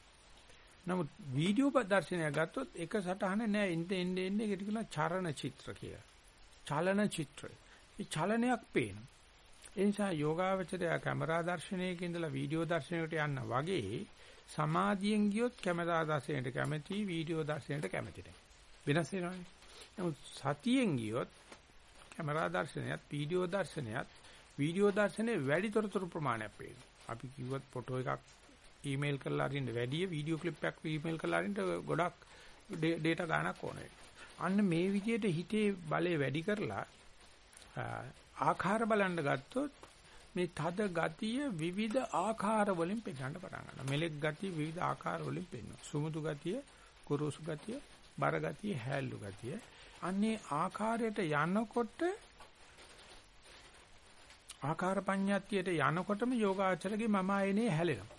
නමුත් වීඩියෝ දර්ශනයක් ගත්තොත් එක සටහන නෑ එන්න එන්න එන්න ඒකට කියනවා චරණ චිත්‍ර කියලා. චලන චිත්‍රය. ඒ චලනයක් පේනවා. ඒ නිසා යෝගාවචරය කැමරා දර්ශනයක ඉඳලා වීඩියෝ දර්ශනයකට යන්න වගේ සමාධියෙන් ගියොත් කැමරා දර්ශනයට කැමති වීඩියෝ දර්ශනයට කැමති නැහැ. වෙනස් වෙනවනේ. නමුත් සතියෙන් ගියොත් කැමරා දර්ශනයත් වීඩියෝ දර්ශනයත් වීඩියෝ දර්ශනේ වැඩි තොරතුරු ප්‍රමාණයක් පේනවා. අපි කිව්වත් ෆොටෝ එකක් ඊමේල් කරලා අරින්න වැඩි වීඩියෝ ක්ලිප් එකක් ඊමේල් කරලා අරින්න ගොඩක් ඩේටා ගාණක් ඕනේ. අන්න මේ විදිහට හිතේ බලය වැඩි කරලා ආකාර බලන්න ගත්තොත් මේ තද ගතිය විවිධ ආකාර වලින් පෙන්වන්න පටන් ගන්නවා. මෙලෙක් ගතිය විවිධ ආකාර වලින් පෙන්වනවා. සුමුදු ගතිය, කුරුසු ගතිය, බර ගතිය, හැල්ලු ගතිය. අන්නේ ආකාරයට යනකොට ආකාර පඤ්ඤාත්තියට යනකොටම යෝගාචරගේ මම ආයනේ හැලෙනවා.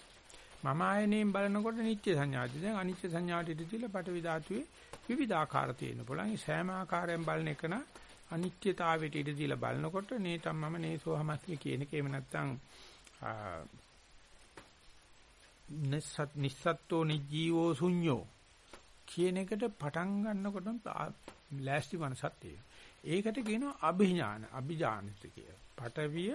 මම ආයනයෙන් බලනකොට නිත්‍ය සංඥාදී දැන් අනිත්‍ය සංඥාට ඉඳිලා පටවි ධාතුවේ විවිධ ආකාර තියෙන පුළුවන්. සෑම ආකාරයෙන් බලන එක නා අනිත්‍යතාවයට ඉඩ දීලා බලනකොට නේතම් මම නේසෝහමස්මි කියන එක එහෙම නැත්නම් නසත් නිස්සත්තෝ නිජීවෝ ශුඤ්ඤෝ කියන එකට පටන් ගන්නකොටම ලෑස්ති මනසක් තියෙනවා. ඒකට කියනවා අභිඥාන අභිඥානිත කියලා. පටවිය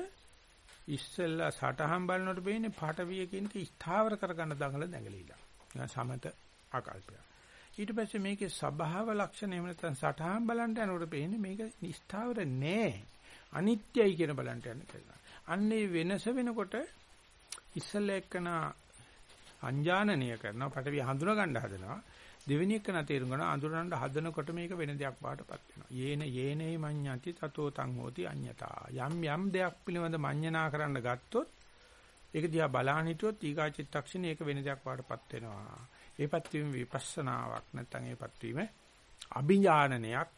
ඉස්සෙල්ලා සටහන් බලනකොට වෙන්නේ පටවිය කියන එක ස්ථාවර කරගන්න දඟල දැඟලිලා. නිකන් සමත ආකල්පයක්. ඊට පස්සේ මේකේ ස්වභාව ලක්ෂණ එහෙම නැත්නම් සටහන් බලන්න යනකොට පේන්නේ මේක නිස්ථාවර නෑ. අනිත්‍යයි කියන බලන්න යන කියලා. අන්නේ වෙනස වෙනකොට ඉස්සල්ල එක්කන අඥානනය කරනවා පටවි හඳුනා ගන්න හදනවා. දෙවෙනි එකන තේරුම් ගන්න අඳුරන්න හදනකොට මේක වෙන දෙයක් වාටපත් වෙනවා. යේන යේනේ මඤ්ඤති තතෝ තං හෝති අඤ්ඤතා. යම් යම් දෙයක් පිළිබඳ මඤ්ඤණා කරන්න ගත්තොත් ඒක දිහා බලාන හිටියොත් ඊගාචිත්තක්ෂණේ ඒක වෙන දෙයක් වාටපත් වෙනවා. ඒපත් වීම විපස්සනාවක් නැත්නම් ඒපත් වීම අභිඥානනයක්.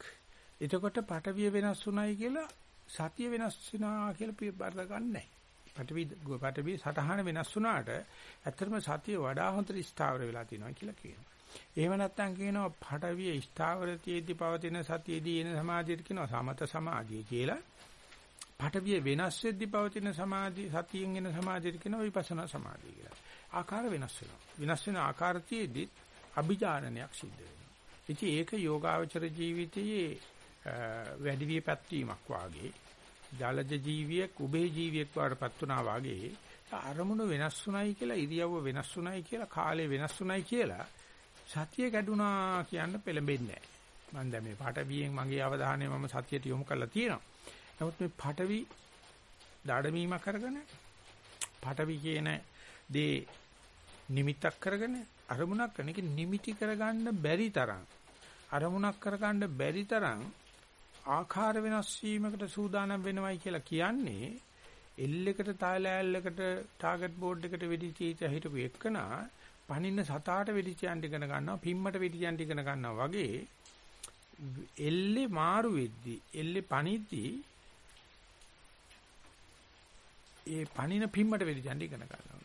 එතකොට පටවිය වෙනස් වුණයි කියලා සතිය වෙනස් වෙනවා කියලා බාර ගන්නෑ. පටවි පටවි සටහන වෙනස් වුණාට ඇත්තටම සතිය වඩා හොඳට ස්ථාවර වෙලා තියෙනවා කියලා කියනවා. එහෙම නැත්නම් කියනවා පටවිය ස්ථාවරතියේදී පවතින සතියේදී එන සමාධියට කියනවා සමත සමාධිය කියලා. පටවිය වෙනස් වෙද්දී පවතින සමාධිය සතියෙන් එන සමාධියට කියනවා විපස්සනා සමාධිය කියලා. ආකාර වෙනස් වෙනවා. වෙනස් වෙන ආකාරතියෙදි අභිජානනයක් සිද්ධ වෙනවා. ඉතින් ඒක යෝගාවචර ජීවිතයේ වැඩි විය පැත්වීමක් වාගේ ජලජ ජීවියෙක් උභේ ජීවියෙක් වඩපත් වුණා වගේ අරමුණු වෙනස් වුණයි කියලා ඉරියව්ව වෙනස් වුණයි කියලා කාලය වෙනස් වුණයි කියලා සතිය කැඩුනා කියන්න පෙළඹෙන්නේ නැහැ. මම දැන් මේ පාඨවියෙන් මගේ අවධානය මම සතියට යොමු කරලා තියෙනවා. නමුත් මේ පාඨවි දාඩමීමක් කරගෙන පාඨවි කියන දේ නිමිත්තක් කරගෙන අරමුණක් කරන එක නිමිටි කරගන්න බැරි තරම් අරමුණක් කරගන්න බැරි තරම් ආකාර වෙනස් වීමකට සූදානම් වෙනවයි කියලා කියන්නේ එල් එකට තාලෑල්ලකට ටාගට් බෝඩ් එකට වෙඩි චීච හිටපු එකනා පනින්න සතාට වෙඩි චයන් ඉගෙන ගන්නවා පිම්මට වෙඩි චයන් ඉගෙන ගන්නවා වගේ එල්ලේ මාරු වෙද්දි එල්ලේ පනිද්දි ඒ පනින පිම්මට වෙඩි චයන් ඉගෙන ගන්නවා.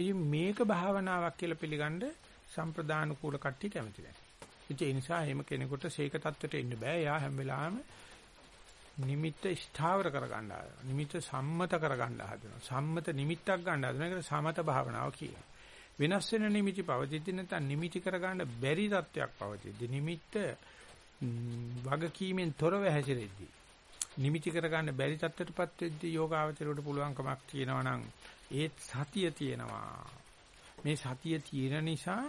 ඉතින් මේක භාවනාවක් කියලා පිළිගන්න සම්ප්‍රදාන කූල කට්ටිය කැමති නැහැ. ඒ නිසා එහෙම කෙනෙකුට සීක තත්ත්වයට එන්න බෑ. යා හැම වෙලාවෙම නිමිත්ත ස්ථාවර කරගන්න හදනවා. නිමිත්ත සම්මත කරගන්න හදනවා. සම්මත නිමිත්තක් ගන්න හදනවා. ඒකට සමත භාවනාව කියනවා. වෙනස් වෙන නිමිති පවතිද්දී නැත්නම් නිමිති කරගන්න බැරි තත්වයක් පවතිද්දී නිමිත්ත වගකීමෙන් තොරව හැසිරෙද්දී නිමිති කරගන්න බැරි තත්ත්වයටපත් වෙද්දී යෝගාවචරයට පුළුවන්කමක් තියෙනවා නම් ඒත් සතිය තියෙනවා. මේ සතිය තියෙන නිසා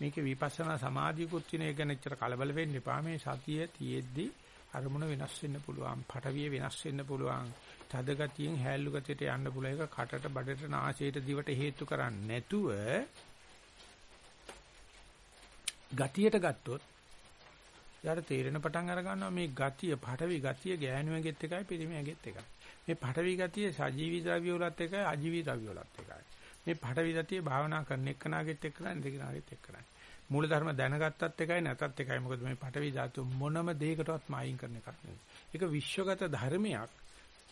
මේක විපස්සනා සමාධියකුත් වෙන එක ගැන ඇත්තට කලබල වෙන්න එපා. මේ සතිය තියෙද්දී අරමුණ වෙනස් වෙන්න පුළුවන්. පටවිය වෙනස් වෙන්න පුළුවන්. තද ගතියෙන් හැල්ලු ගතියට යන්න පුළුවන් එක කටට බඩට නාසයට දිවට හේතු කරන්නේ නැතුව ගතියට ගත්තොත් යාට තේරෙන පටන් අර ගන්නවා මේ ගතිය පටවි ගතිය ගෑනුවගෙත් එකයි පිරිමියගෙත් එකයි. මේ පටවි ගතිය සජීවී ද්‍රව්‍ය වලත් එකයි අජීවී ද්‍රව්‍ය වලත් එකයි. මේ පටවි ගතිය භාවනා කරන එක්කනාගෙත් එක්කනා ඉඳගෙනාගෙත් එක්කනා. මූල ධර්ම දැනගත්තත් එකයි නැතත් එකයි. මොකද මේ පටවි ධාතු මොනම දෙයකටවත් මායින් කරන එකක් නෙවෙයි. ඒක විශ්වගත ධර්මයක්.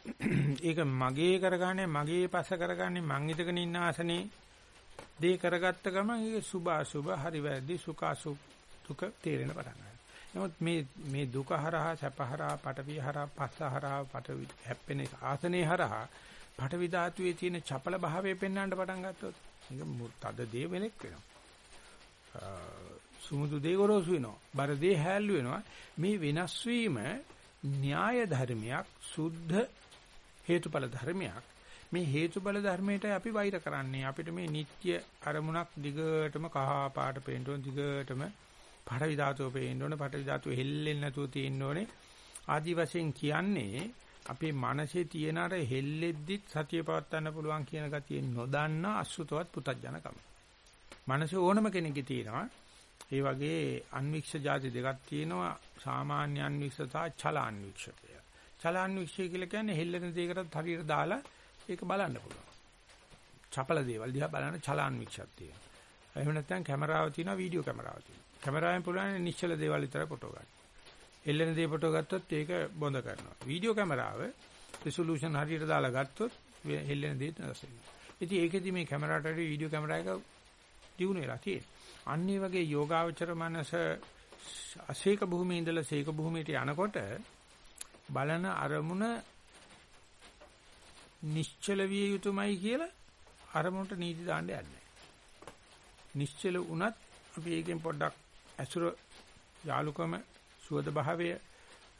ඒක මගේ කරගන්නේ මගේ පස කරගන්නේ මං ඉදගෙන ඉන්න ආසනේ දේ කරගත්ත ගමන් ඒක සුභ අසුභ හරි වැරදි සුඛ අසුඛ දුක තේරෙන පටන් ගන්නවා. නමුත් මේ මේ දුක හරහා සැප හරහා පටවි හරහා පස්ස හරහා පටවි හැප්පෙන ආසනේ හරහා පටවි ධාතුවේ තියෙන චපල භාවය පෙන්වන්න පටන් ගත්තොත් ඒක තද දේ වෙලෙක් වෙනවා. සුමුදු දේ ගොරෝසු වෙනවා. බර දේ හැල්ලු වෙනවා. මේ වෙනස් වීම න්‍යාය ධර්මයක්, සුද්ධ හේතුඵල ධර්මයක්. මේ හේතුඵල ධර්මයට අපි වෛර කරන්නේ. අපිට මේ නිත්‍ය අරමුණක් දිගටම කහ පාට පේන්න ඕන දිගටම පඩවි ධාතුව පේන්න ඕන පඩවි ධාතුව හෙල්ලෙන්නේ නැතුව තියෙන්න ඕනේ. ආදි වශයෙන් කියන්නේ අපේ මනසේ තියෙන අර හෙල්ලෙද්දිත් සතිය පවත්වන්න පුළුවන් කියන ගතිය නොදන්න අසුතවත් පුතඥකම. මනසේ ඕනම කෙනෙක්ගේ තියෙනවා. ඒ වගේ අන්වික්ෂ જાති දෙකක් තියෙනවා. සාමාන්‍ය අන්වික්ෂ සහ චල අන්වික්ෂකය. චල අන්වික්ෂය කියලා කියන්නේ හෙල්ලෙන දෙයකටත් හරියට දාලා ඒක බලන්න පුළුවන්. චපල දේවල් දිහා බලන චල අන්වික්ෂයක් තියෙනවා. එහෙම නැත්නම් කැමරාව තියෙනවා වීඩියෝ කැමරාව තියෙනවා. කැමරාවෙන් පුළුවන් නිශ්චල දේවල් විතර ෆොටෝ ගන්න. හෙල්ලෙන දේ ෆොටෝ ගත්තොත් ඒක බොඳ කරනවා. වීඩියෝ කැමරාව රිසොලූෂන් හරියට දාලා ගත්තොත් හෙල්ලෙන දේ නැස් වෙනවා. ඉතින් ඒකෙදි මේ කැමරාවට වඩා වීඩියෝ කැමරා එක දියුණු වෙලා තියෙනවා. අන්න ඒ වගේ යෝගාවචර මනස අසේක භූමියේ ඉඳලා සේක භූමියට යනකොට බලන අරමුණ නිශ්චල විය යුතුමයි කියලා අරමුණට නීති දාන්න යන්නේ. නිශ්චල වුණත් අපි ඒකෙන් පොඩ්ඩක් ඇසුර යාලුකම සුවද භාවය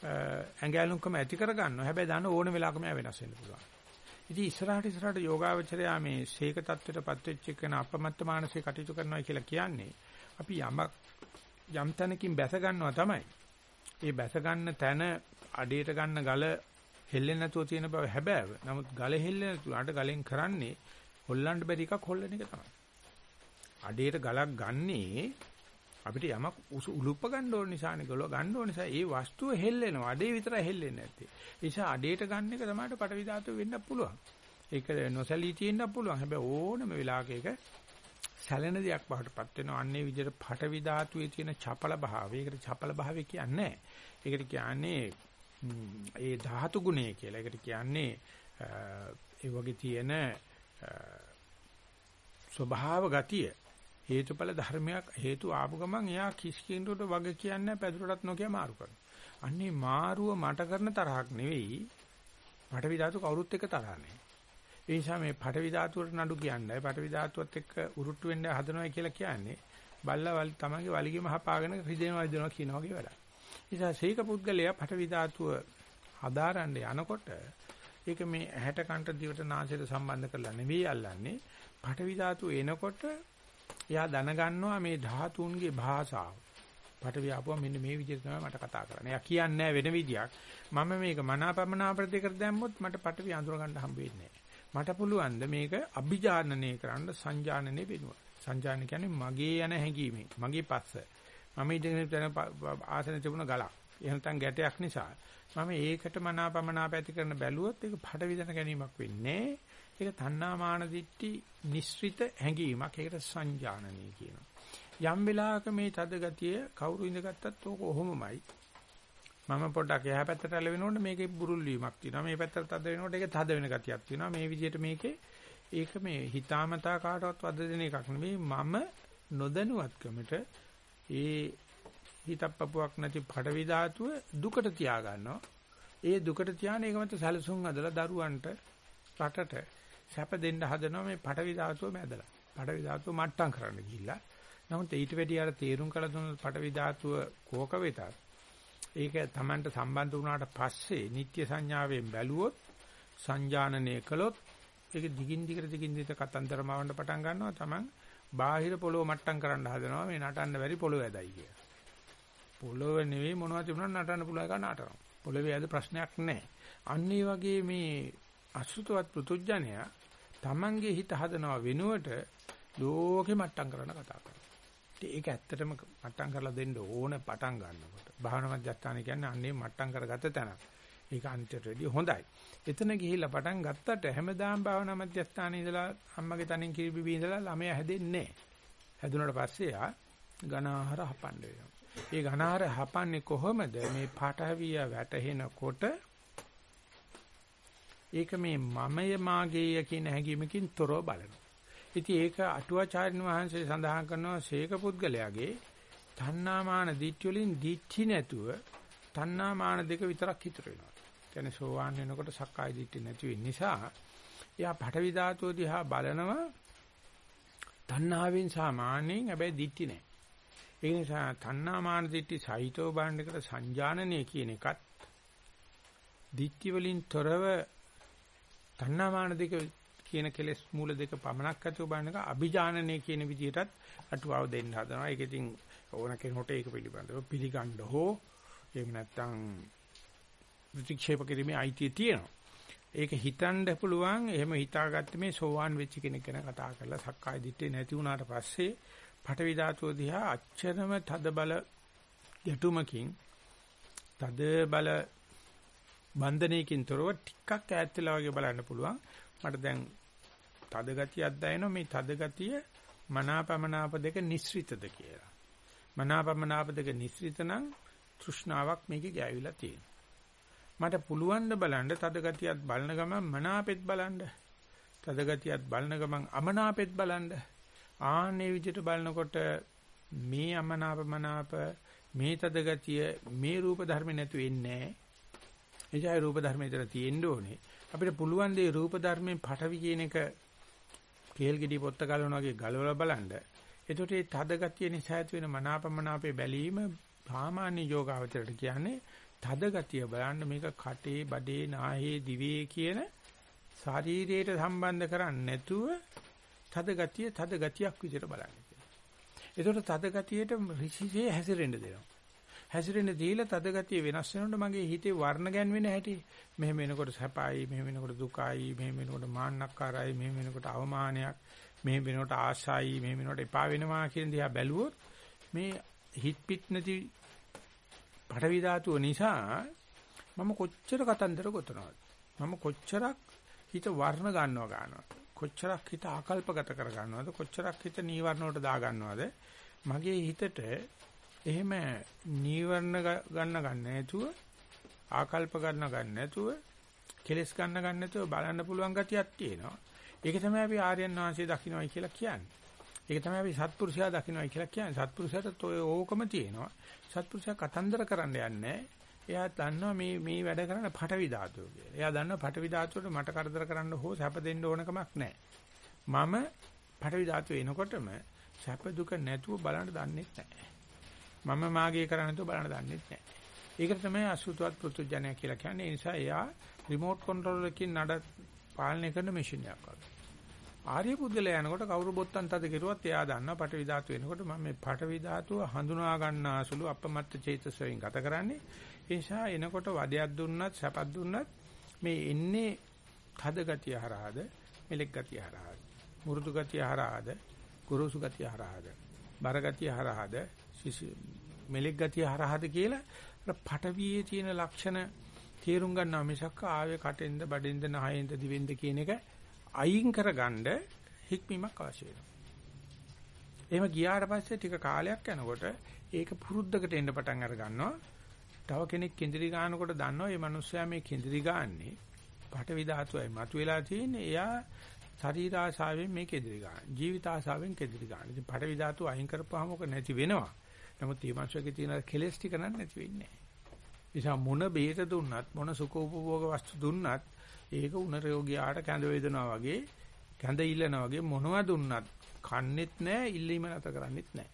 ඇඟැලුම්කම ඇති කර ගන්නවා. හැබැයි දන්න ඕන වෙලාවකම වෙනස් වෙන්න පුළුවන්. ඉතින් ඉස්සරහට ඉස්සරහට යෝගාවචරයා මේ ශේක தත්වෙටපත් වෙච්ච එකන අපමත්ත මානසික කටයුතු කරනවා කියලා කියන්නේ අපි යමක් යම් තැනකින් බැස ගන්නවා තමයි. ඒ බැස ගන්න තැන අඩේට ගන්න ගල හෙල්ලෙන්නේ නැතුව තියෙන බව හැබෑව. නමුත් ගල හෙල්ලෙන්නේ නැතුව අඬ ගලෙන් කරන්නේ හොල්ලන්න බැරි එකක් හොල්ලන එක තමයි. අඩේට ගලක් ගන්නේ අපිට යමක් උලුප්ප ගන්න ඕන නිසානේ ගලව ගන්න ඕන නිසා ඒ වස්තුව හෙල්ලෙනවා. අඩේ විතරයි හෙල්ලෙන්නේ නැත්තේ. ඒ නිසා අඩේට ගන්න එක තමයි පටවි ධාතු වෙන්න පුළුවන්. ඒක නොසැලී තියෙන්න පුළුවන්. හැබැයි ඕනම වෙලාවක ඒක සැලෙන දෙයක් බවටපත් වෙනවා. අන්නේ විදිහට පටවි ධාතුවේ තියෙන චපල භාවය. ඒකට චපල භාවය කියන්නේ ඒකට කියන්නේ ඒ ධාතු ගුණය කියලා. ඒකට කියන්නේ ඒ වගේ තියෙන ස්වභාව ගතිය හේතුඵල ධර්මයක් හේතු ආපු ගමන් එයා කිස් කින්දුට වගේ කියන්නේ පැදුරටත් නොකිය මාරු කරනවා. අන්නේ මාරුව මට කරන තරහක් නෙවෙයි. පටවි ධාතු කවුරුත් එක්ක තරහ නැහැ. ඒ නිසා මේ පටවි ධාතුවට නඩු කියන්නේ පටවි ධාතුවත් එක්ක උරුට්ටු වෙන්න හදනවා කියලා කියන්නේ බල්ලා වල තමන්ගේ වලිගෙම හපාගෙන රිදෙනවා රිදෙනවා කියන වගේ වැඩක්. නිසා සීක පුද්ගලයා පටවි ධාතුව හදාරන්න යනකොට ඒක මේ ඇහැට කන්ට දිවට නාසයට සම්බන්ධ කරලා නෙවෙයි අල්ලන්නේ. පඨවි ධාතුව එනකොට එයා දැනගන්නවා මේ ධාතුන්ගේ භාෂාව. පඨවි ආපුවා මෙන්න මේ විදිහට තමයි මට කතා කරන්නේ. එයා කියන්නේ වෙන විදියක්. මම මේක මනාපමනා ප්‍රතිකර දැම්මොත් මට පඨවි අඳුර ගන්න හම්බ වෙන්නේ මට පුළුවන් ද මේක අභිජානනය කරන්න සංජානනය වෙනවා. සංජානන කියන්නේ මගේ යන හැඟීමෙන්, මගේ පස්ස. මම ඉඳගෙන තන ආසන තිබුණ ගලක්. එහෙම නැත්නම් ගැටයක් නිසා මම ඒකට මනාපමනාප ඇති කරන බැලුවොත් ඒක පඩ විදන ගැනීමක් වෙන්නේ. ඒක තණ්හා මාන දිට්ටි නිස්ෘත හැඟීමක්. ඒකට සංජානනීය කියනවා. යම් වෙලාවක මේ තද ගතිය කවුරු ඉඳගත්තත් ඕක ඔහොමමයි. මම පොඩ්ඩක් එහා පැත්තට ඇලවෙනකොට මේකේ බුරුල් වීමක් තියෙනවා. මේ පැත්තට තද වෙනකොට ඒක තද වෙන ගතියක් තියෙනවා. මේ විදිහට මේකේ ඒක මේ හිතාමතා කාටවත් වද දෙන එකක් නෙවෙයි මම නොදැනුවත්කමට ඒ හිතප්පපුවක් නැති පඩවි ධාතුව දුකට තියා ගන්නවා. ඒ දුකට තියාන ඒක මත සැලසුම් හදලා දරුවන්ට රටට සැප දෙන්න හදනවා මේ පඩවි ධාතුව මැදලා. පඩවි ධාතුව මට්ටම් කරන්න ගිහිල්ලා. නමුත් ඊට වැඩි අර තේරුම් කළ දුන්න පඩවි ධාතුව කෝක වෙතත් ඒක Tamanට සම්බන්ධ වුණාට පස්සේ නිත්‍ය සංඥාවෙන් බැලුවොත් සංජානනය කළොත් ඒක දිගින් දිගට දිගින් දිගට කතන්දර මවන්න පටන් ගන්නවා Taman බාහිර පොළොව මට්ටම් කරන්න හදනවා මේ නටන්න බැරි පොළොව ඇදයි කියලා. පොළොව නෙවෙයි මොනවද තිබුණා නටන්න පුළුවන් එක නටනවා. පොළොවේ ඇද ප්‍රශ්නයක් නැහැ. අන්න ඒ වගේ මේ අසුතවත් පෘතුජ්ජනයා Tamanගේ හිත හදනවා වෙනුවට ලෝකෙ මට්ටම් කරන කතා කරනවා. ඒක ඇත්තටම මට්ටම් කරලා දෙන්න ඕන පටන් ගන්නකොට. භාවනා මධ්‍යස්ථාන කියන්නේ අන්නේ මට්ටම් කරගත්ත තැනක්. ඒක අනිත්යට වැඩිය හොඳයි. එතන ගිහිල්ලා පටන් ගත්තට හැමදාම භාවනා මධ්‍යස්ථානයේ ඉඳලා අම්මගේ තනින් කිරිබිබී ඉඳලා ළමයා හැදෙන්නේ නැහැ. හැදුනට පස්සේ ආ ඝනාහාර හපන්න වෙනවා. ඒ ඝනාහාර හපන්නේ කොහොමද? මේ පාඨවිය වැටෙනකොට ඒක මේ මමය මාගේය කියන හැඟීමකින් තොරව බලනවා. ඉතින් ඒක අටුවාචාර්යන් වහන්සේ සඳහන් කරනවා ශේක පුද්ගලයාගේ තණ්හාමාන දිට්ඨි වලින් දිට්ඨි නැතුව තණ්හාමාන දෙක විතරක් හිතර වෙනවා. කියන්නේ සෝවාන් වෙනකොට සක්කාය දිට්ඨි නැති වෙන නිසා එයා පඨවි ධාතුව දිහා බලනවා තණ්හාවෙන් සාමාන්‍යයෙන් හැබැයි දිට්ඨි නැහැ. ඒ නිසා තණ්හාමාන දිට්ඨි සහිතව බලන්නකට සංජානනය කියන එකත් දිට්ඨි වලින් තොරව තණ්හාමාන දෙක කියන කෙලෙස් මූල දෙක පමණක් ඇතුව බලන එක අභිජානනය කියන විදිහටත් අටුවාව දෙන්න හදනවා. ඒක ඉතින් ඕන කෙනෙකුට ඒක පිළිබඳව පිළිගන්න හෝ එහෙම නැත්නම් ප්‍රතික්ෂේප කිරීමේ අයිතිය තියෙනවා. ඒක හිතන්න පුළුවන් එහෙම හිතාගත්ත මේ සෝවාන් වෙච්ච කෙනෙක් ගැන කතා කරලා සක්කාය දිට්ඨිය නැති වුණාට පස්සේ පඨවි ධාතුව දිහා අච්චරම තද බල ගැටුමකින් තද බල බන්ධනයකින් තොරව ටිකක් ඈත් වෙලා වගේ බලන්න පුළුවන්. මට දැන් තද ගතියක් දැනෙනවා මේ තද ගතිය මනාපමනාප දෙක නිස්ෘතද කියලා. මනාපමනාප දෙක නිස්ෘත නම් තෘෂ්ණාවක් මේකේ ගෑවිලා තියෙනවා. මට පුළුවන් ද බලන්න තද ගතියත් බලන ගමන් මනාපෙත් බලන්න. තද ගතියත් බලන ගමන් අමනාපෙත් බලන්න. ආන්නේ විදිහට බලනකොට මේ අමනාප මනාප මේ තද ගතිය මේ රූප ධර්ම නැතු වෙන්නේ නැහැ. එජය රූප ධර්ම විතර තියෙන්න ඕනේ. අපිට පුළුවන් දේ රූප ධර්මයෙන් පටවි කියන එක කේල් ගෙඩි පොත්ත ගලවන වගේ ගලවලා බලන්න. එතකොට මේ තද ගතිය නිසා ඇති වෙන මනාපමනාපේ බැලීම සාමාන්‍ය යෝගාවචරයට කියන්නේ තද ගතිය බලන්න මේක කටේ බඩේ නාහේ දිවේ කියන ශරීරයට සම්බන්ධ කරන්නේ නැතුව තද ගතිය තද ගතියක් විදිහට බලන්න කියනවා. ඒකට තද ගතියට ඍෂිසේ හැසිරෙන්න දෙනවා. හැසිරෙන්න දීලා තද ගතිය වෙනස් වෙනකොට මගේ හිතේ වර්ණ ගැන්වෙන හැටි. මෙහෙම වෙනකොට සැපයි මෙහෙම වෙනකොට දුකයි මෙහෙම වෙනකොට මාන්නක්කාරයි මෙහෙම වෙනකොට අවමානයක් මෙහෙම වෙනකොට ආශායි මෙහෙම වෙනකොට එපා වෙනවා කියන දිහා බැලුවොත් මේ හිත පිට නැති පඨවි ධාතුව නිසා මම කොච්චර කතන්දර ගොතනවද? මම කොච්චරක් හිත වර්ණ ගන්නව ගන්නවද? කොච්චරක් හිත ආකල්පගත කර ගන්නවද? කොච්චරක් හිත නීවරණ වලට දා ගන්නවද? මගේ හිතට එහෙම නීවරණ ගන්න ගන්න නැතුව ආකල්ප ගන්න ගන්න නැතුව කෙලස් ගන්න ගන්න නැතුව බලන්න පුළුවන් ගතියක් තියෙනවා ඒක තමයි අපි ආර්යයන් වහන්සේ දකින්නයි කියලා කියන්නේ ඒක තමයි අපි සත්පුරුෂයා දකින්නයි කියලා කියන්නේ සත්පුරුෂයාට ඔය ඕකම තියෙනවා සත්පුරුෂයා කතන්දර කරන්න යන්නේ එයා දන්නවා මේ මේ වැඩ කරන පටවි ධාතුව කියලා. එයා දන්නවා පටවි ධාතුවට මට කරදර කරන්න හෝ සැප දෙන්න ඕන කමක් නැහැ. මම පටවි ධාතුව එනකොටම සැප දුක නැතුව බලන්න දන්නේ නැහැ. මම මාගේ කරන්නේ නැතුව බලන්න දන්නේ නැහැ. ඒකට තමයි අසුතවත් පෘතුජනය කියලා කියන්නේ. ඒ නිසා එයා රිමෝට් කන්ට්‍රෝල් එකකින් නඩ පාලනය කරන මැෂින් එකක් වගේ. ආර්ය පුද්ගලයා යනකොට කවුරු බොත්තම් තද කෙරුවත් එයා දන්නවා පටවි ධාතු වෙනකොට මම මේ පටවි ධාතුව හඳුනා ගන්නාසුළු අපමත්ත චේතසයෙන් ගත කරන්නේ. ඒ නිසා එනකොට වදයක් දුන්නත් සැපක් දුන්නත් මේ එන්නේ තද ගතිය හරහාද මෙලෙක් ගතිය හරහාද මුරුදු ගතිය හරහාද ගුරුසු ගතිය හරහාද බර ගතිය හරහාද මෙලෙක් ගතිය හරහාද කියලා පටවියේ තියෙන ලක්ෂණ තේරුම් ගන්නවා මිසක් ආවේ කටෙන්ද බඩෙන්ද නහයෙන්ද දිවෙන්ද කියන එක අයින් කරගන්න හික්මීමක් අවශ්‍ය වෙනවා. එහෙම ගියාට පස්සේ ටික කාලයක් යනකොට ඒක පුරුද්දකට එන්න පටන් අර ගන්නවා. තව කෙනෙක් කෙඳිරි ගන්නකොට දන්නවා මේ මිනිස්සයා මේ කෙඳිරි ගන්නේ පටවි ධාතුවයි මතුවලා තියෙන්නේ. එයා ශරීර ආශාවෙන් මේ කෙඳිරි ගන්න. ජීවිත ආශාවෙන් කෙඳිරි ගන්න. ඉතින් පටවි ධාතුව අයින් කරපුවාම ඔක නැති වෙනවා. නමුත් මේ මිනිස්සුගේ තියෙන කෙලෙස් ටික නම් නැති වෙන්නේ නැහැ. නිසා මොන බේත දුන්නත් මොන සුඛෝපභෝග වස්තු දුන්නත් ඒක උණ රෝගියාට කැඳ වේදනාව වගේ කැඳ ඉල්ලනවා වගේ මොනවද දුන්නත් කන්නේත් නැහැ ඉල්ලීම නැත කරන්නේත් නැහැ.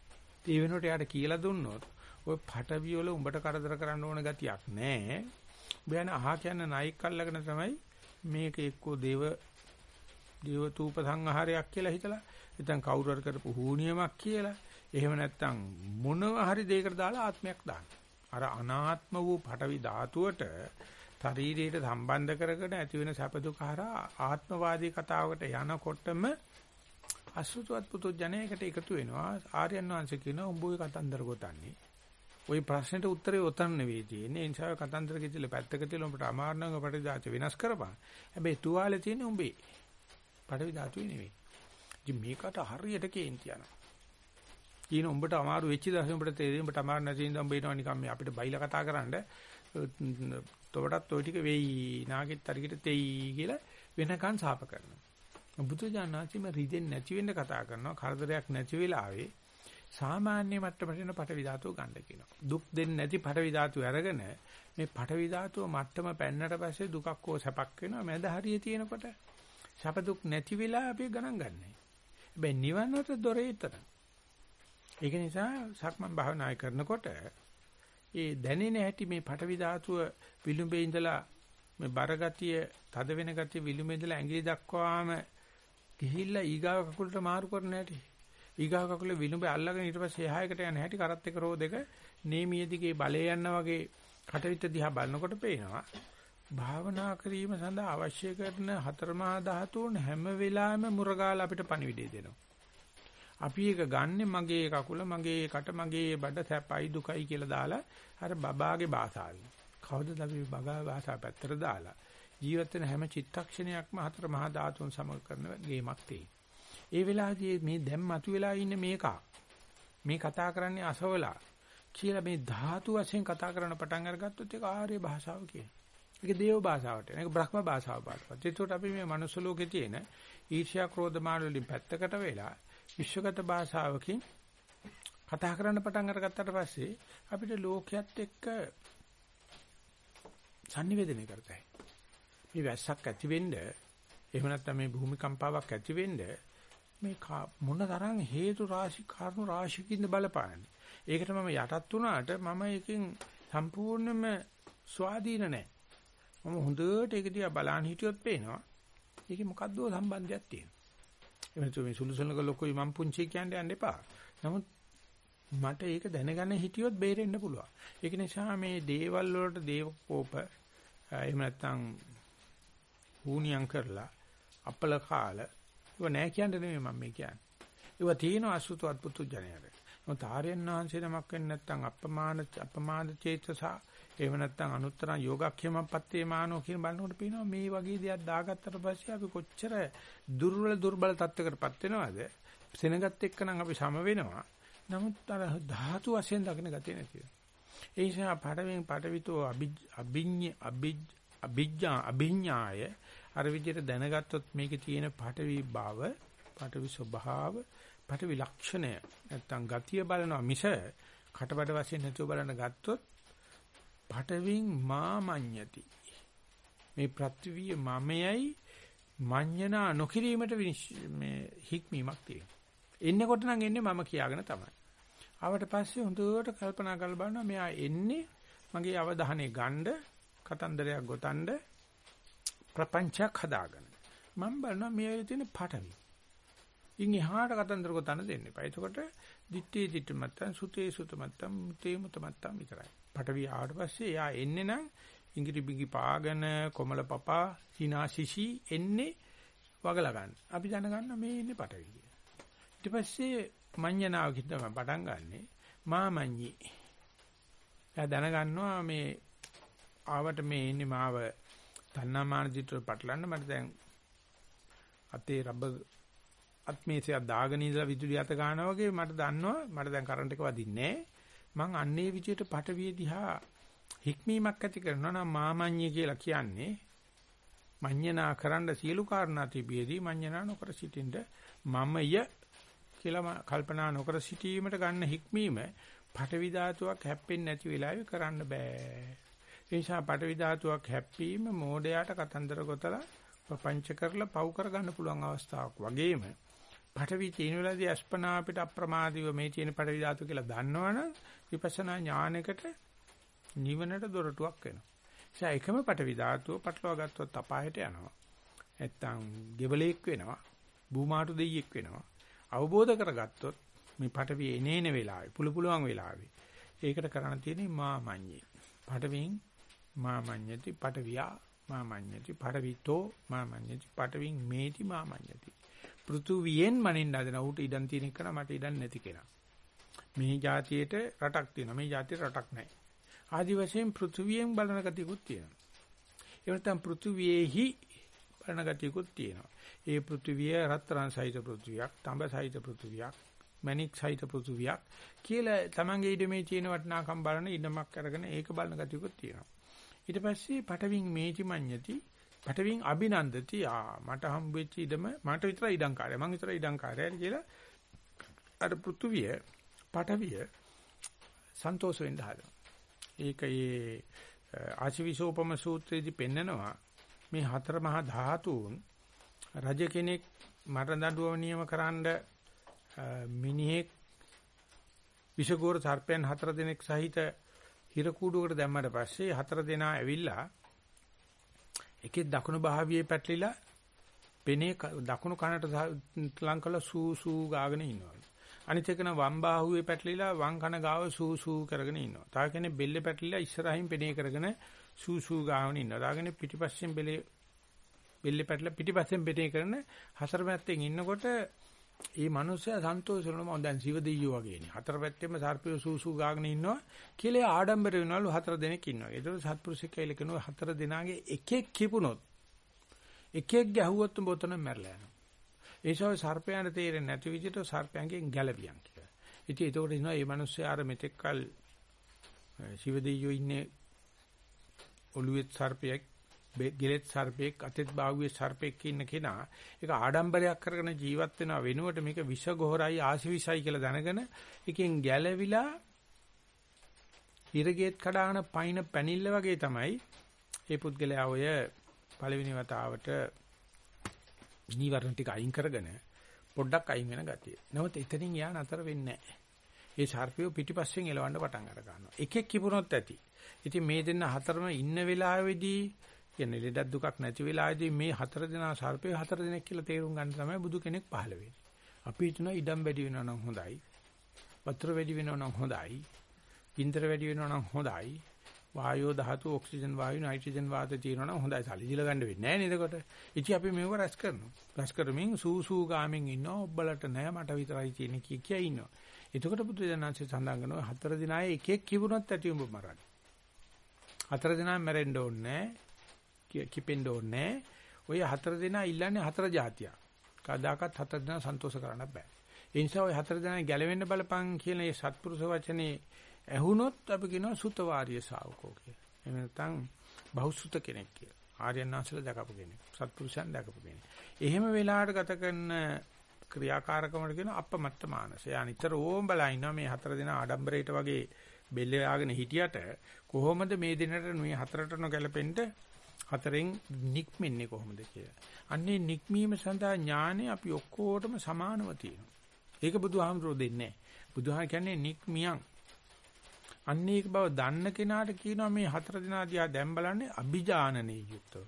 ඒ වෙනකොට යාට කියලා දුන්නොත් ඔය පටවිය වල උඹට කරදර කරන්න ඕන ගතියක් නැහැ. බයන අහ කියන නයික් අල්ලගෙන තමයි මේක එක්කෝ දේව දේව තූප සංහාරයක් කියලා හිතලා නැත්නම් කවුරු හරි කරපු හූනියමක් කියලා එහෙම නැත්නම් මොනවා හරි දෙයකට දාලා ආත්මයක් දාන්න. අර අනාත්ම වූ පටවි ධාතුවට ශරීරයට සම්බන්ධ කරගෙන ඇති වෙන සැප දුක හරහා ආත්මවාදී කතාවකට යනකොටම අසුතුවත් පුතු ජනයකට එකතු වෙනවා. ආර්යයන් වහන්සේ කියනවා උඹ ඔය කතන්දර ගොතන්නේ. ওই ප්‍රශ්නෙට උත්තරේ උතන් නෙවෙයි තියෙන්නේ. ඒ නිසා කතන්දර කිචිල පැත්තක තියලා උඹට අමාරු නම් පටවි ධාතු වෙනස් කරපන්. හැබැයි තුවාලේ තියෙන්නේ උඹේ. පටවි ධාතුවේ නෙවෙයි. ඉතින් මේකට හරියට කේන්ති යනවා. කියන උඹට අමාරු වෙච්ච දවසේ උඹට තේරෙන්නේ උඹට අමාරු නැති ඉඳන් උඹ එනවා නිකන් මේ අපිට බයිලා කතා කරන්න. තොවටත් ওই ටික වෙයි නාගෙත් අරිකට තෙයි කියලා වෙනකන් සාප කරනවා. බුදුජානනාචිම රිදෙන්නේ නැති වෙන්න කතා කරනවා. කරදරයක් නැති වෙලාවේ සාමාන්‍ය මට්ටමට එන පටවි ධාතුව ගන්න කියනවා. දුක් දෙන්නේ නැති පටවි ධාතුව අරගෙන මේ පටවි ධාතුව මට්ටම පැන්නට පස්සේ දුකක් හෝ සැපක් වෙනවා. මැද හරිය තියෙනකොට සැප දුක් නැති වෙලා අපි ගණන් ගන්නෑ හැබැයි නිවනට දොරේ තරම් ඒක නිසා සක්මන් භාවනා කරනකොට ඒ දැනෙන හැටි මේ පටවි ධාතුව විලුඹේ ඉඳලා මේ බරගතිය, තද වෙන ගතිය විලුඹේ ඉඳලා ඇඟිලි දක්වාම ගිහිල්ලා ඊගාව කකුලට මාරු කරන හැටි. ඊගාව කකුල විලුඹේ අල්ලගෙන ඊට පස්සේ එහායකට යන හැටි කරත් එක රෝ දෙක නේමිය දිගේ බලය යන වගේ කටවිත දිහා බලනකොට පේනවා. භාවනා කිරීම සඳහා අවශ්‍ය කරන හතරමහා ධාතුන් හැම වෙලාවෙම මුරගාල අපිට පණිවිඩය දෙනවා. අපි ඒක ගන්නෙ මගේ කකුල මගේ කට මගේ බඩ සැපයි දුකයි කියලා දාලා අර බබාගේ භාෂාවෙන්. කවදද අපි බබා භාෂාව පැත්තට දාලා ජීවත් වෙන හැම චිත්තක්ෂණයක්ම හතර මහා ධාතුන් සමග කරන ගේමක් තියෙනවා. ඒ වෙලාවේදී මේ දැන් මතුවලා ඉන්න මේක මේ කතා කරන්නේ අසවලා කියලා මේ ධාතු වශයෙන් කතා කරන පටන් අරගත්තොත් ඒක ආර්ය භාෂාව කියනවා. ඒක දේව භාෂාවට. ඒක බ්‍රහ්ම භාෂාව පාඩපත්. ඒකට අපි මේ මනුස්ස ලෝකේ තියෙන ඊර්ෂ්‍යා ක්‍රෝධ මාන වලින් පැත්තකට වෙලා විශ්වගත භාෂාවකින් කතා කරන්න පටන් අරගත්තට පස්සේ අපිට ලෝකයක් එක්ක sannivedana කරතයි. මේ වැස්සක් ඇති වෙන්න එහෙම නැත්නම් මේ භූමිකම්පාවක් ඇති වෙන්න මේ මොන තරම් හේතු රාශි කාරණු රාශියකින්ද බලපාන්නේ. ඒකට මම යටත් වුණාට මම එකකින් සම්පූර්ණයෙන්ම ස්වාධීන නැහැ. මම හොඳට ඒක දිහා බලන් හිටියොත් පේනවා. ඒකේ මොකද්ද සම්බන්ධයක් තියෙනවා. එමෙතු මේ සුළුසුලක ලොකුයි මම් පුංචි කියන්නේ යන්න එපා. නමුත් මට ඒක දැනගන්න හිටියොත් බේරෙන්න පුළුවන්. ඒක නිසා මේ දේවල් වලට දේවකෝප එහෙම නැත්නම් හුනියම් කරලා අපල කාල ඒව නෑ කියන්නේ නෙමෙයි මම මේ කියන්නේ. ඒව තියෙන අසුතු අද්భుත ජනයර. මොකද ආර්යයන් වහන්සේ නමක් වෙන්නේ නැත්නම් අපමාන අපමාද චේතසා එහෙම නැත්නම් අනුත්තර යෝගක්ෂේමපත්තේ මානෝ කියන බලනකොට පේනවා මේ වගේ දෙයක් දාගත්තට පස්සේ අපි කොච්චර දුර්වල දුර්බල තත්යකටපත් වෙනවද? සෙනගත් එක්කනම් අපි සම වෙනවා. නමුත් අර ධාතු වශයෙන් දකින්න ගතිය නැතිව. ඒ නිසා පඩවෙන් පඩවිතෝ අභිඤ්ඤ අභිජ්ජා අභිඥාය අර විදිහට දැනගත්තොත් මේකේ තියෙන පඩවි භාව පඩවි ස්වභාව පඩවි ලක්ෂණය නැත්තම් ගතිය බලනවා මිස කටබඩ වශයෙන් නැතුව බලන ගත්තොත් පටවින් මාමඤ්ඤති. මේ පෘථිවිය මමයයි මඤ්ඤනා නොකිරීමට මේ හික්මීමක් තියෙනවා. එන්නකොට නම් එන්නේ මම කියාගෙන තමයි. ආවට පස්සේ හොඳට කල්පනා කරලා බලනවා මෙයා එන්නේ මගේ අවධානය ගන්න කතන්දරයක් ගොතනද ප්‍රපංචයක් හදාගන්න. මම බලනවා මේ වෙලේ තියෙන පටවි. ඉන් එහාට කතන්දර ගොතන දෙන්න එපා. එතකොට දිත්තේ දිත්ත මත්තන් සුතේ සුත මත්තන් මුතේ මුත මත්තන් විතරයි. පටවි ආවට පස්සේ එයා එන්නේ නම් ඉංගිරි බිගි පාගෙන කොමල පපා සිනාසිසි එන්නේ වගලා ගන්න. අපි දැනගන්න මේ ඉන්නේ පටවි කියලා. ඊට පස්සේ මඤ්ඤණාව කිව්වම පටන් ගන්නෙ මාමඤ්ඤි. එයා දැනගන්නවා මේ ආවට මේ ඉන්නේ මාව තණ්හාමාන දිට්ඨිය පටලන්න මට දැන් අතේ රබ්බ අත්මේසයක් දාගෙන ඉඳලා විදුලි අත ගන්නවා වගේ මට දන්නවා මට දැන් කරන්ට් එක වදින්නේ මං අන්නේ විදියට පටවිය දිහා හික්මීමක් ඇති කරනවා නම් මාමඤ්ඤය කියලා කියන්නේ මඤ්ඤණා කරන්න සියලු කාරණා තිබියදී මඤ්ඤණා නොකර සිටින්න මමය කියලා කල්පනා නොකර සිටීමට ගන්න හික්මීම පටවි ධාතුවක් හැප්පෙන්නේ නැති වෙලාවෙ කරන්න බෑ. ඒ නිසා පටවි ධාතුවක් හැප්පීම මෝඩයාට කතන්දර ගොතලා ප්‍රපංච කරලා පව් කරගන්න පුළුවන් අවස්ථාවක් වගේම පටවි තියෙන වෙලාවේදී අස්පනා අපිට අප්‍රමාදීව මේ තියෙන පටවි ධාතු කියලා දන්නවනම් විපස්සනා ඥානයකට නිවනට දොරටුවක් වෙනවා. ඒ එකම පටවි ධාතුව පටලවා ගත්තොත් අපායට යනවා. නැත්තම් ගෙවලෙක් වෙනවා. භූමාටු දෙයියෙක් වෙනවා. අවබෝධ කරගත්තොත් මේ පටවි එනේන වෙලාවේ පුළු පුළුවන් වෙලාවේ ඒකට කරන්න තියෙන්නේ මාමඤ්ඤේ. පටවින් මාමඤ්ඤති පටවියා මාමඤ්ඤති පටවිතෝ මාමඤ්ඤති පටවින් මේති මාමඤ්ඤති. පෘථුවියෙන් මනින්න හදන උට ඉඩම් තියෙන එක මට ඉඩම් නැති කෙනා. මේ જાතියේට රටක් තියෙනවා. මේ જાතියට රටක් නැහැ. ආදි වශයෙන් පෘථුවියෙන් බලන ගතියකුත් තියෙනවා. ඒ නැත්නම් පෘථුවියේහි බලන ගතියකුත් තියෙනවා. ඒ පෘථුවිය රත්තරන් සහිත පෘථුවියක්, තඹ සහිත පෘථුවියක්, මණික් සහිත පෘථුවියක් කියලා තමන්ගේ ඉඩමේ තියෙන වටිනාකම් බලන ඉඩමක් අරගෙන ඒක බලන ගතියකුත් තියෙනවා. ඊට පස්සේ පටවින් මේති මඤ්ඤති පටවින් අභිනන්දති ආ මට හම්බෙච්ච ඉඩම මට විතරයි ඉඩම් කාර්යය මං විතරයි ඉඩම් කාර්යය කියලා අර පෘථුවිය පටවිය සන්තෝෂ වෙන්න හදනවා. ඒක ඒ ආශිවිසෝපම සූත්‍රයේදී පෙන්නනවා මේ හතර මහා ධාතුන් රජ කෙනෙක් මරණ දඬුවම නියම කරන්න මිනිහෙක් විෂගෝර සර්පයන් හතර දෙනෙක් සහිත හිර කූඩුවකට දැම්මට පස්සේ හතර දෙනා ඇවිල්ලා එකේ දකුණු භාවියේ පැටලිලා පෙනේ දකුණු කනට ලං කළ සූ සූ ගාගෙන ඉන්නවා. අනිත් එකන වම් බාහුවේ පැටලිලා වම් කන ගාව සූ සූ කරගෙන ඉන්නවා. තව කෙනෙක් බෙල්ලේ පැටලිලා ඉස්සරහින් පෙනේ කරගෙන සූ සූ ගාගෙන ඉන්නවා. තව කෙනෙක් පිටිපස්සෙන් බෙල්ලේ බෙල්ලේ පැටලලා පිටිපස්සෙන් පෙනේ කරන හතර පැත්තෙන් ඉන්නකොට ඒ මිනිස්සයා සන්තෝෂ වෙනවා මම දැන් සිව දෙයියෝ වගේනේ. හතර පැත්තෙම සර්පය සූ සූ ගාගෙන ඉන්නවා කියලා ආඩම්බර වෙනවලු හතර දෙනෙක් ඉන්නවා. ඒතකොට සත්පුරුෂයෙක් කියලා කියනවා හතර දෙනාගේ එකෙක් කිපුණොත් එකෙක් ගැහුවොත් උඹ උතන මැරලා යනවා. ඒසාව සර්පයන්ට තේරෙන්නේ නැති විදිහට සර්පයන්ගෙන් ගැලවියන් කියලා. ඉතින් ඒතකොට ඉනවා මේ මිනිස්සයා අර මෙතෙක්කල් සිව දෙයියෝ ඉන්නේ ඔළුවෙත් සර්පයෙක් ගෙලෙත් සර්පෙක් අතෙත් බාහුවේ සර්පෙක් ඉන්න කෙනා ඒක ආඩම්බරයක් කරගෙන ජීවත් වෙනවා වෙනුවට මේක විෂ ගොහරයි ආශිවිසයි කියලා දැනගෙන එකෙන් ගැලවිලා ඉරගෙත් කඩාන පයින් පැනිල්ල වගේ තමයි මේ පුද්ගලයා ඔය පළවෙනි වතාවට නීවරණ ටික අයින් කරගෙන පොඩ්ඩක් අයින් වෙන ගතිය. නමුත් එතනින් යා නතර වෙන්නේ නැහැ. ඒ සර්පියෝ පිටිපස්සෙන් එලවන්න පටන් අර ගන්නවා. එකෙක් කිපුණොත් ඇති. ඉතින් මේ දෙන්න හතරම ඉන්න වෙලාවේදී කියන්නේ ලෙඩක් දුකක් නැති වෙලාවේදී මේ හතර දෙනා සර්පේ හතර දෙනෙක් කියලා තේරුම් ගන්න තමයි බුදු කෙනෙක් පහළ වෙන්නේ. අපි හිතනවා ඉඩම් වැඩි වෙනවා නම් හොඳයි. වතුර වැඩි වෙනවා නම් හොඳයි. ඉන්ධන වැඩි වෙනවා නම් හොඳයි. වායෝ ධාතු ඔක්සිජන් වායු නයිට්‍රජන් වාත තියෙනවා නම් හොඳයි. සල්ලිදිල ගන්න වෙන්නේ නැහැ නේද කොට. ඉතින් අපි මේව රැස් කරනවා. රැස් කරමින් සූසූ ගාමින් ඉන්නවා. ඔබලට නෑ මට විතරයි තියෙන්නේ කිය කිය ඉන්නවා. එතකොට බුදු දනන්සේ සඳහන් කරනවා හතර දිනායේ එකෙක් කිවුනොත් ඇති උඹ මරන්න. හතර දිනාම මැරෙන්න ඕනේ නෑ. කිපෙන්න ඕනේ ඔය හතර දෙනා ඉල්ලන්නේ හතර જાතියක්. කවදාකවත් හතර දෙනා සන්තෝෂ කරන්න බෑ. ඒ නිසා ඔය හතර දෙනා ගැලවෙන්න බලපං කියන මේ සත්පුරුෂ වචනේ ඇහුනොත් අපි කියනවා සුතවාරිය ශාවකෝ කියලා. එහෙම නැත්නම් බහුසුත කෙනෙක් කියලා. ආර්යනාංශල දැකපු කෙනෙක්. සත්පුරුෂයන් දැකපු කෙනෙක්. එහෙම වෙලාවට ගත කරන ක්‍රියාකාරකමකට කියන අපමත්ත මානසය. අනිතර ඕම් බලා ඉන්නවා මේ හතර දෙනා ආඩම්බරයට වගේ බෙල්ල යාගෙන හිටියට කොහොමද මේ දිනට මේ හතරට නොගැලපෙන්න හතරෙන් නික්මෙන්නේ කොහොමද කියලා. අන්නේ නික්මීම සඳහා ඥානෙ අපි ඔක්කොටම සමානව තියෙනවා. ඒක බුදුහාමුදුරෝ දෙන්නේ නැහැ. බුදුහාම කියන්නේ නික්මියන්. අන්න ඒක බව දන්න කෙනාට කියනවා මේ හතර දිනා දිහා දැන් බලන්නේ අභිජානනයේ යුක්තව.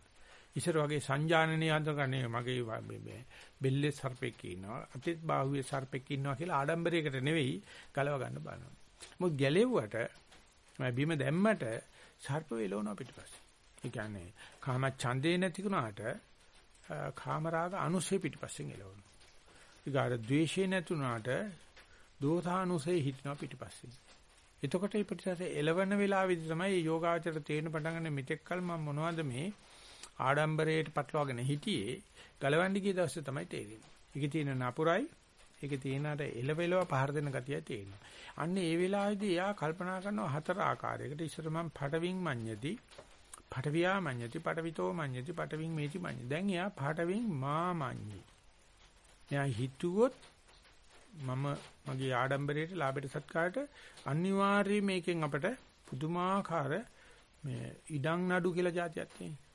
ඉස්සර වගේ සංජානනීය හඳගන්නේ මගේ මේ බෙල්ලේ සර්පෙක් ඉන්නවා අතිත් බාහුවේ සර්පෙක් ඉන්නවා කියලා ආඩම්බරයකට නෙවෙයි ගලව ගන්න බලනවා. මොකද ගැලෙව්වට මම බිම දැම්මට සර්ප වෙලවනවා පිටිපස්සේ. ඒ කියන්නේ කාම ඡන්දේ නැතිුණාට කාමරාග අනුසය පිටිපස්සෙන් එලවනවා. ඊගාට ද්වේෂේ නැතුණාට දෝසානුසය හිටිනවා පිටිපස්සෙන්. එතකොට මේ පිටිපස්සේ එලවන වෙලාවෙදි තමයි යෝගාචර තේරෙන පටන් ගන්න මෙතෙක් කල මම මොනවද මේ ආඩම්බරයට පටලවාගෙන හිටියේ ගලවන්නේ කී දවසේ තමයි තේරෙන්නේ. ඒකේ තියෙන නපුරයි ඒකේ තියෙන අර එලවෙලව පහර දෙන ගතිය තියෙනවා. අන්න ඒ වෙලාවේදී එයා කල්පනා කරනවා හතර ආකාරයකට. ඉස්සර මම පටවින් මඤ්ඤති, පටවියා මඤ්ඤති පටවිතෝ මඤ්ඤති පටවින් මේති මඤ්ඤ. දැන් එයා පටවින් මා මඤ්ඤි. එයා හිතුවොත් මම මගේ ආඩම්බරයට ලාභයට සත්කාරයට අනිවාර්යයෙන් මේකෙන් අපට පුදුමාකාර මේ ඉඩම් නඩු කියලා જાතියක් තියෙනවා.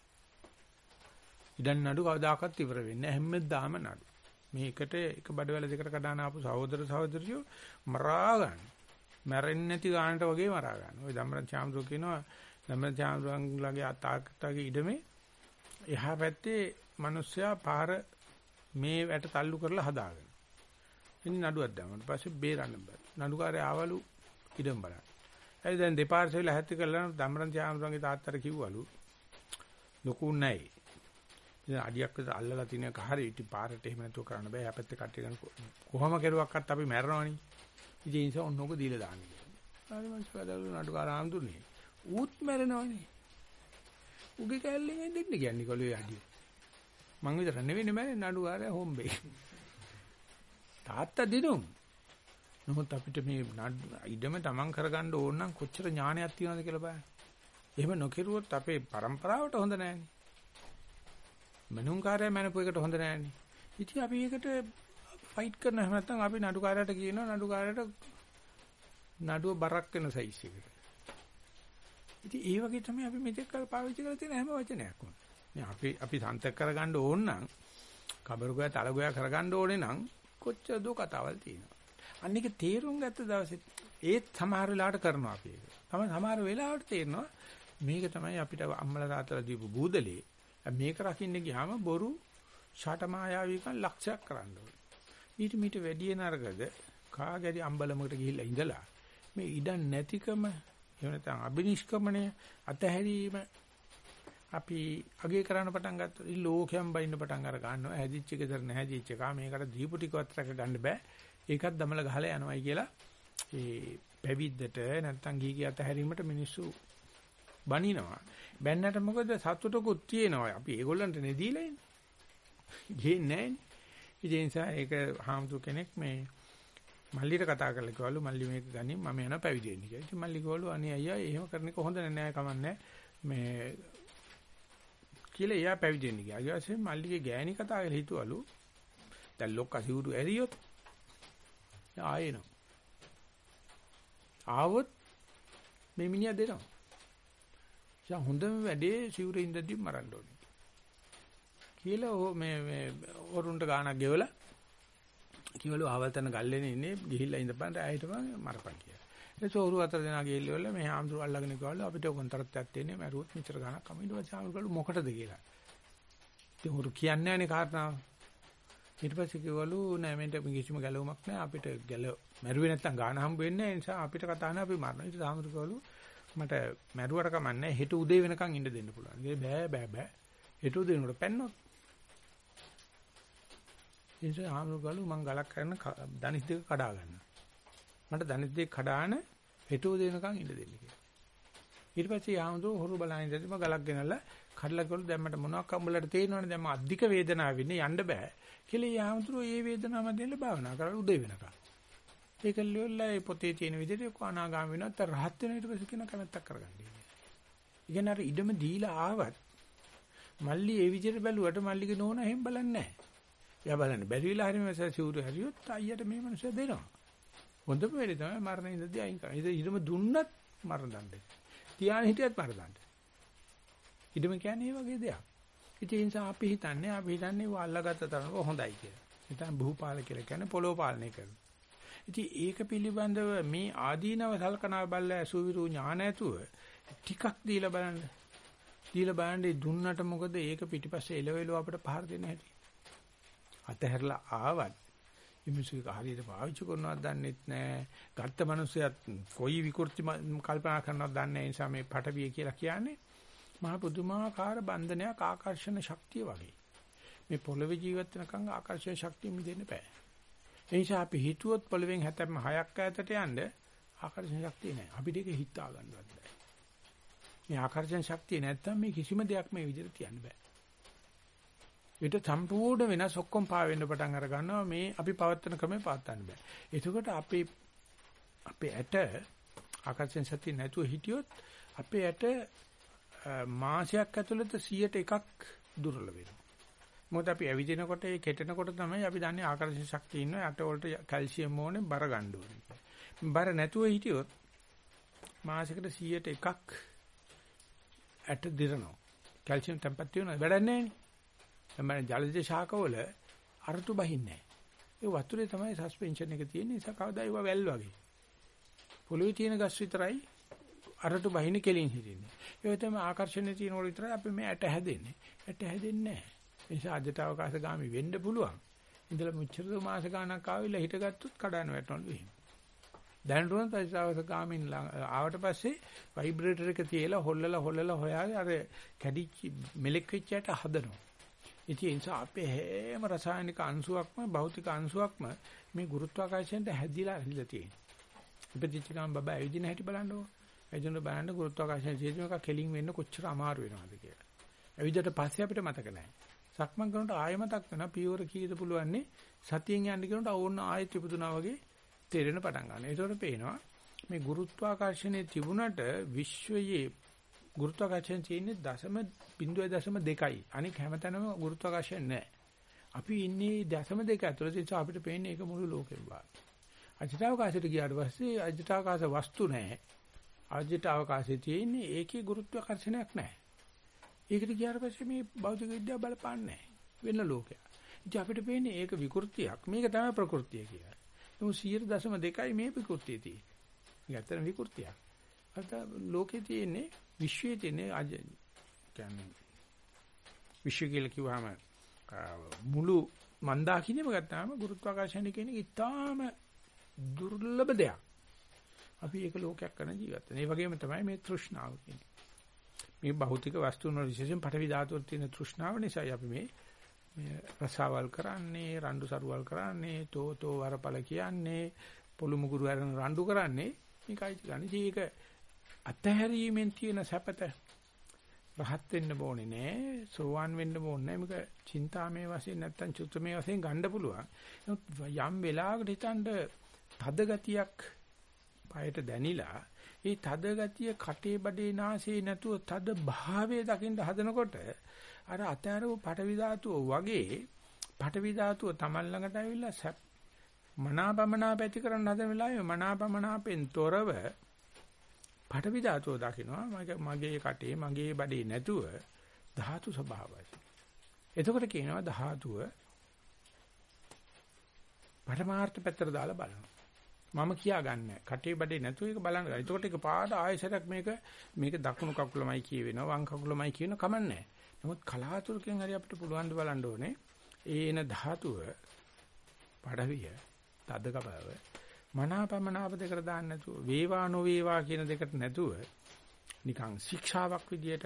ඉඩම් නඩු කවදාකවත් ඉවර වෙන්නේ හැමදාම නඩු. මේකට එක බඩවැල දෙකට කඩාන ආපු සහෝදර සහෝදරියෝ මරා ගන්න. මැරෙන්නේ නැති ගානට වගේ මරා ගන්න. ওই ධම්මරන් චාම්දෝ කියනවා ධම්මරන් චාම්සෝන්ගේ තාත්තගේ ඉඩමේ එහා පැත්තේ මිනිස්සයා පාර මේ වැට තල්ලු කරලා හදාගෙන. ඉතින් නඩුවක් දැම්මට පස්සේ බේරන්න බෑ. නඩුකාරය ආවලු ඉඩම් බලන්න. ඒ දැන් දෙපාර්ශ්වෙල හැත්ති කරලා ධම්මරන් චාම්සෝන්ගේ තාත්තට කිව්වලු ලොකු නැහැ. ඉතින් අඩියක් විතර අල්ලලා තියෙන එක හරි ඉතින් පාරට එහෙම නැතුව කරන්න බෑ. යපැත්ත කට්ටිය ගන්න කොහොම කෙරුවක්වත් අපි මැරෙනවනේ. ඉතින් ඒ නිසා ඔන්නෝක දීලා දාන්නේ. හරි මං ස්වදලු නඩුකාර ආම්දුනේ. ඌත් මැරෙනවනේ. උගේ කැල්ලෙන් දෙන්න කියන්නේ කොළේ අඩිය. මං විතර නෙවෙයි මැරෙන්නේ නඩුකාරයා හොම්බේ. තාත්තා දිනුම්. නමුත් අපිට මේ ඉඩම තමන් කරගන්න ඕන නම් කොච්චර ඥානයක් තියෙනවද කියලා බලන්න. එහෙම නොකිරුවොත් අපේ પરම්පරාවට හොඳ නැහැ. මනුංකාරය මනපු එකට හොඳ නෑනේ. ඉතින් අපි ඒකට ෆයිට් කරන හැම නැත්නම් අපි නඩුකාරයට කියනවා නඩුකාරයට නඩුව බරක් වෙන සයිස් එකට. ඉතින් ඒ වගේ තමයි අපි මෙතෙක් කල් පාවිච්චි කරලා තියෙන හැම වචනයක්ම. මේ අපි අපි සන්තක කරගන්න ඕන නම් කබරුගය තලගය කරගන්න ඕනේ නම් කොච්චර දෝ කතාවල් තියෙනවා. අන්න එක තේරුම් ගත්ත දවසේ ඒත් සමහර වෙලාවට කරනවා අපි ඒක. තමයි සමහර වෙලාවට තේරෙනවා මේක තමයි අපිට අම්මලා තාත්තලා දීපු බූදලේ මේක රකින්න ගියාම බොරු ෂට මායාවිකන් ලක්ෂයක් කරන්න ඕනේ. ඊට මීට වැඩි නරකද කාගැරි අම්බලමකට ගිහිල්ලා ඉඳලා මේ ඉඩම් නැතිකම එහෙම නැත්නම් අබිනිෂ්ක්‍මණය අතහැරීම අපි අගේ කරන්න පටන් ගත්තොත් ඉතින් ලෝකයන් බයින්න පටන් අර ගන්නවා හැදිච්ච ගෙදර නැහැදිච්ච එක මේකට දීපු ටිකවත් රැක ගන්න බෑ ඒකත් දමල ගහලා යනවායි කියලා ඒ පැවිද්දට නැත්නම් ගීගී අතහැරීමට මිනිස්සු බනිනවා බැන්නට මොකද සතුටකුත් තියෙනවා. අපි ඒගොල්ලන්ට නේ දීලා ඉන්නේ. ගේන්නේ නැහැ. ඒ නිසා ඒක හාමුදුර කෙනෙක් මේ මල්ලිට කතා කරලා කිව්වලු මල්ලි මේක ගනින් මම යනවා පැවිදි වෙන්න කියලා. ඉතින් මල්ලි කිව්වලු අනේ අයියා එහෙම කරන එක හොඳ නෑ කමන්නේ. මේ කියලා එයා පැවිදි වෙන්න ගියා. ඊට පස්සේ මල්ලිගේ ගෑණි කතා කරලා හිතුවලු දැන් ලොක්ක සිවුරු ඇරියොත් ආයෙනවා. ආවොත් මේ මිනිහා දෙනවා. ඒ හොඳම වැඩේ සිවුරේ ඉඳදී මරන්න ඕනේ. කියලා මේ මේ වරුන්ට ගානක් ගෙවලා කිව්වලු ආවල් තන ගල්ලේනේ ඉන්නේ ගිහිල්ලා ඉඳපන් ආයෙටම මරපන් කියලා. ඒ සෝරු අතර දෙනා ගිහිල්ලා මේ ආම්දුර අල්ලගෙන කිව්වලු අපිට කොන්තරත්යක් තියෙන්නේ මරුවොත් මෙච්චර ගානක් කම ඊට පස්සේ ආම්දුරලු මොකටද කියලා. ඉතින් උරු කියන්නේ නැනේ කාරණාව. ඊට පස්සේ කිව්වලු නෑ මෙන්ට කිසිම ගැලවුමක් නෑ අපිට ගැල මරුවේ නැත්තම් ගාන හම්බ වෙන්නේ නැහැ ඒ නිසා අපිට කතා නැහැ අපි මරනවා. ඊට ආම්දුර කිව්වලු මට මැරුවට කමන්නේ හෙට උදේ වෙනකන් ඉන්න දෙන්න පුළුවන්. ඒ බෑ බෑ බෑ. හෙට උදේ වෙනකොට පැන්නොත්. ඒ නිසා ආමරුගලු මං ගලක් කරන දනිස් දෙක කඩා ගන්නවා. මට දනිස් දෙක කඩාන හෙට උදේ වෙනකන් ඉන්න දෙන්න කියලා. ඊට පස්සේ ආමතු හොරු බලන ඉඳලා මම ගලක් ගෙනල්ලා කඩලා කළු දැන් මට මොනවක් අම්බලට තේරෙනවනේ දැන් මම අධික වේදනාවක් වෙන්නේ යන්න බෑ. කියලා යාමතුරු ඒ වේදනාව මැදෙන්න භාවනා කරලා උදේ වෙනකන්. ඒක ලියලා ඒ පොතේ තියෙන විදිහට අනාගාම වෙනවත් රහත් වෙන ඊට පස්සේ කියන කැමැත්තක් කරගන්න. ඉගෙන අර ඉඩම දීලා ආවත් මල්ලි ඒ විදිහට බැලුවට මල්ලිගේ නෝන එහෙම බලන්නේ නැහැ. එයා බලන්නේ බැරි වෙලා හරි මේ සිවුරු හරියොත් අයියට මේ මනුස්සය දෙනවා. හොඳම වෙලේ තමයි මරණ ඉඳදී අයින් කරන්නේ. ඉතින් ඉඩම දුන්නත් මරණ දණ්ඩේ. තියාගෙන හිටියත් මරණ දණ්ඩේ. ඉඩම කියන්නේ මේ වගේ දෙයක්. ඉතින් ඒ නිසා අපි හිතන්නේ අපි හිතන්නේ වල්ලාගත්ත තරම හොඳයි කියලා. නැත්නම් භූපාල කියලා කියන්නේ පොළොව පාලනය කරනවා. ඉතින් ඒක පිළිබඳව මේ ආදීනව සලකනා බලලා අසුවිරු ඥාන ඇතුව ටිකක් දීලා බලන්න. දීලා බලන්නේ දුන්නට මොකද ඒක පිටිපස්සේ එලවෙලව අපිට පහර දෙන්න හැටි. අතහැරලා ආවත් මිනිස්සුක හරියට පාවිච්චි කරනවද දන්නෙත් නැහැ. ගත්ත මිනිස්සයත් කොයි විකෘති කල්පනා කරනවද දන්නේ නැහැ. නිසා මේ පටවිය කියලා කියන්නේ මහා පුදුමාකාර බන්ධනයක් ආකර්ෂණ ශක්තිය වගේ. මේ පොළවේ ජීවත් වෙනකන් ආකර්ෂණ ශක්තිය මිදෙන්න බෑ. ඒ නිසා අපි හිතුවොත් පොළවෙන් හැතැම්ම හයක් ඈතට යන්න ආකර්ෂණ ශක්තිය නැහැ. අපිට ඒක හිතා ගන්නවත් බෑ. මේ ආකර්ෂණ ශක්තිය නැත්තම් මේ කිසිම දෙයක් මේ විදිහට තියන්න බෑ. ඊට සම්පූර්ණ වෙනස් ඔක්කොම පා වෙන්න පටන් අර ගන්නවා මේ අපි පවත්වන ක්‍රමේ පාත්තන්න බෑ. එතකොට අපේ අපේ ඇට ආකර්ෂණ ශක්තිය නැතුව හිටියොත් අපේ ඇට මාසයක් ඇතුළත 100ට එකක් දුර්වල වෙනවා. මොකද අපි ඇවිදිනකොට ඒ කෙටෙනකොට තමයි අපි දන්නේ ආකර්ෂණ ශක්තිය ඉන්න යට වලට කැල්සියම් ඕනේ බර ගන්න ඕනේ. බර නැතුව හිටියොත් මාසෙකට 100ට එකක් ඇට දිරනවා. කැල්සියම් තැම්පත් වෙනවා වැඩක් නැහැ නේ. ජලජ ශාකවල අරතු බහින්නේ නැහැ. ඒ වතුරේ තමයි සස්පෙන්ෂන් එක තියෙන නිසා කවදා ඒවා වැල් වගේ. පොළොවේ තියෙන ගස් විතරයි අරට බහින කෙලින් හිටින්නේ. ඒක තමයි ආකර්ෂණයේ තියෙන වල විතරයි අපි මේ ඇට හැදෙන්නේ. ඇට හැදෙන්නේ නැහැ. ඒ නිසා අජට අවකාශ ගාමි වෙන්න පුළුවන්. ඉඳලා මුචතර මාස ගානක් ආවිලා හිටගත්තොත් කඩන වැටෙනවලු එහෙම. දැනටුණත් අජට ගාමින් ආවට පස්සේ ভাইබ්‍රේටර් එක තියලා හොල්ලලා හොල්ලලා හොයාගෙන අර කැඩිච්ච මෙලෙක් වෙච්ච ඇට හදනවා. ඉතින් ඒ නිසා අපේ හැම රසායනික අංශුවක්ම භෞතික අංශුවක්ම මේ ගුරුත්වාකර්ෂණයට හැදිලා හැදිලා තියෙනවා. ඉපදිච්ච ගමන් බබා ඇවිදින හැටි බලන්නකෝ. එදින බලන්න ගුරුත්වාකර්ෂණ ජීවිතයක කෙලින් වෙන්න කොච්චර අමාරු වෙනවද කියලා. ඇවිදට පස්සේ අපිට මතක නැහැ. සක්මන් කරනකොට ආයෙ මතක් වෙනවා පියවර කීයද පුළුවන්නේ සතියෙන් යන්න කියනකොට ඕන්න ආයෙත් ඉපදුනා වගේ තේරෙන පටන් ගන්නවා. ඒතකොට පේනවා මේ ගුරුත්වාකර්ෂණයේ තිබුණට විශ්වයේ ගුරුත්වාකර්ෂණ තියෙන්නේ දශම බිඳුවේ දශම දෙකයි. අනික හැමතැනම ගුරුත්වාකර්ෂණ නැහැ. අපි ඉන්නේ දශම දෙක ඇතුළත ඒ අපිට පේන්නේ ඒක මුළු ලෝකෙම වාගේ. අජිතාවකාශයට ගියාට පස්සේ අජිතාවකාශ වස්තු නැහැ. ආජිත අවකාශයේ තියෙන්නේ ඒකේ ගුරුත්වාකර්ෂණයක් නැහැ. ඒකට ගියාට පස්සේ මේ භෞතික විද්‍යාව බලපාන්නේ වෙන ලෝකයක්. ඉතින් අපිට පේන්නේ ඒක විකෘතියක්. මේක තමයි ප්‍රകൃතිය කියලා. නමුත් 100.2යි මේ විකෘතිය තියෙන්නේ. මේක ඇත්තට විකෘතියක්. අද ලෝකේ තියෙන්නේ විශ්වයේ තියෙන්නේ අජ කියන්නේ විශ්ව කියලා කිව්වහම මුළු මන්දාකිනෙම ගත්තාම ගුරුත්වාකර්ෂණය කියන එක ඉතාම දුර්ලභ දෙයක්. අපි ඒක ලෝකයක් කරන ජීවත්. ඒ වගේම තමයි මේ තෘෂ්ණාව කියන්නේ. මේ භෞතික වස්තුන් වල විශේෂයෙන් පටවි ධාතුවල තියෙන තෘෂ්ණාව නිසායි අපි මේ මේ රසවල් කරන්නේ, රණ්ඩු සරුවල් කරන්නේ, තෝතෝ වරපල කියන්නේ, පොළු මුගුරු අරන රණ්ඩු කරන්නේ මේකයි ගන්නේ. ඒක අතහැරීමෙන් තියෙන සැපත රහත් වෙන්න ඕනේ නෑ, සෝවාන් වෙන්න ඕනේ නෑ. මේක චින්තාමේ වශයෙන් නැත්තම් චුත්තමේ වශයෙන් ගන්න පුළුවන්. යම් වෙලාවකට හිතන්න තද ගතියක් පයට දැනිලා ඒ තද ගතිය කටේ බඩේ නාසයේ නැතුව තද භාවයේ දකින්න හදනකොට අර අතෑරව පටවි ධාතුව වගේ පටවි ධාතුව Taman ළඟට ඇවිල්ලා මනාපමනාප ඇති කරන්න හදන වෙලාවේ මනාපමනාපෙන් තොරව පටවි ධාතුව දකින්නවා මගේ කටේ මගේ බඩේ නැතුව ධාතු ස්වභාවයි. එතකොට කියනවා ධාතුව පරමාර්ථ පැත්තට දාලා බලනවා. මම කියාගන්නේ කටේ බඩේ නැතුව ඒක බලන්න. එතකොට ඒක පාට ආයෙසරක් මේක මේක දකුණු කකුලමයි කියවෙනවා වම් කකුලමයි කියන කමන්නේ. නමුත් කලාතුරකින් හරි අපිට පුළුවන් ද බලන්න ඕනේ. ඒන ධාතුව පඩවිය තදකබව මනාපමනාප දෙකට දාන්න නැතුව වේවා නොවේවා කියන දෙකට නැතුව නිකන් ශික්ෂාවක් විදියට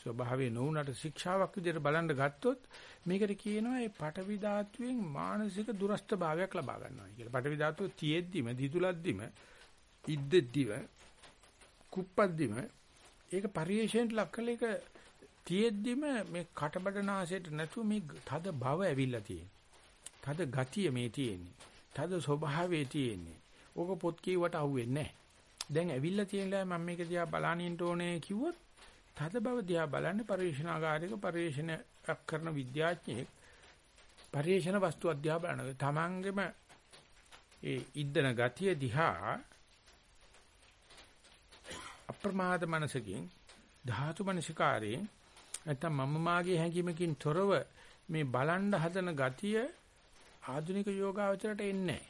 ස්වභාවයේ නොඋනට ශික්ෂාවක් විදියට බලන්න ගත්තොත් මේකට කියනවා ඒ පටවි ධාතුවෙන් මානසික දුරස්ත භාවයක් ලබා ගන්නවා කියලා. පටවි ධාතුව තියෙද්දිම දිදුලද්දිම ඉද්දෙද්දිම කුප්පද්දිම ඒක පරිේශයෙන්ට ලක් කළ එක තියෙද්දිම මේ කටබඩනාසයට නැතුව මේ තද භව ඇවිල්ලා තියෙනවා. තද ගතිය මේ තියෙන්නේ. තද ස්වභාවයේ තියෙන්නේ. ඕක පොත් කියවට අහුවෙන්නේ නැහැ. දැන් ඇවිල්ලා තියෙනලා මම මේක දිහා බලනින්න ඕනේ කිව්වොත් තද බව දිහා බලන්නේ පරිශනාගාරික පරිශනයක් කරන විද්‍යාඥයෙක් පරිශන වස්තු අධ්‍යා බලනවා. තමන්ගෙම ඒ ඉද්දන ගතිය දිහා අප්‍රමාද මනසකින් ධාතු මනසිකාරයෙන් නැත්නම් මම මාගේ හැඟීමකින් තොරව මේ බලන්න හදන ගතිය ආධුනික යෝගාවචරයට එන්නේ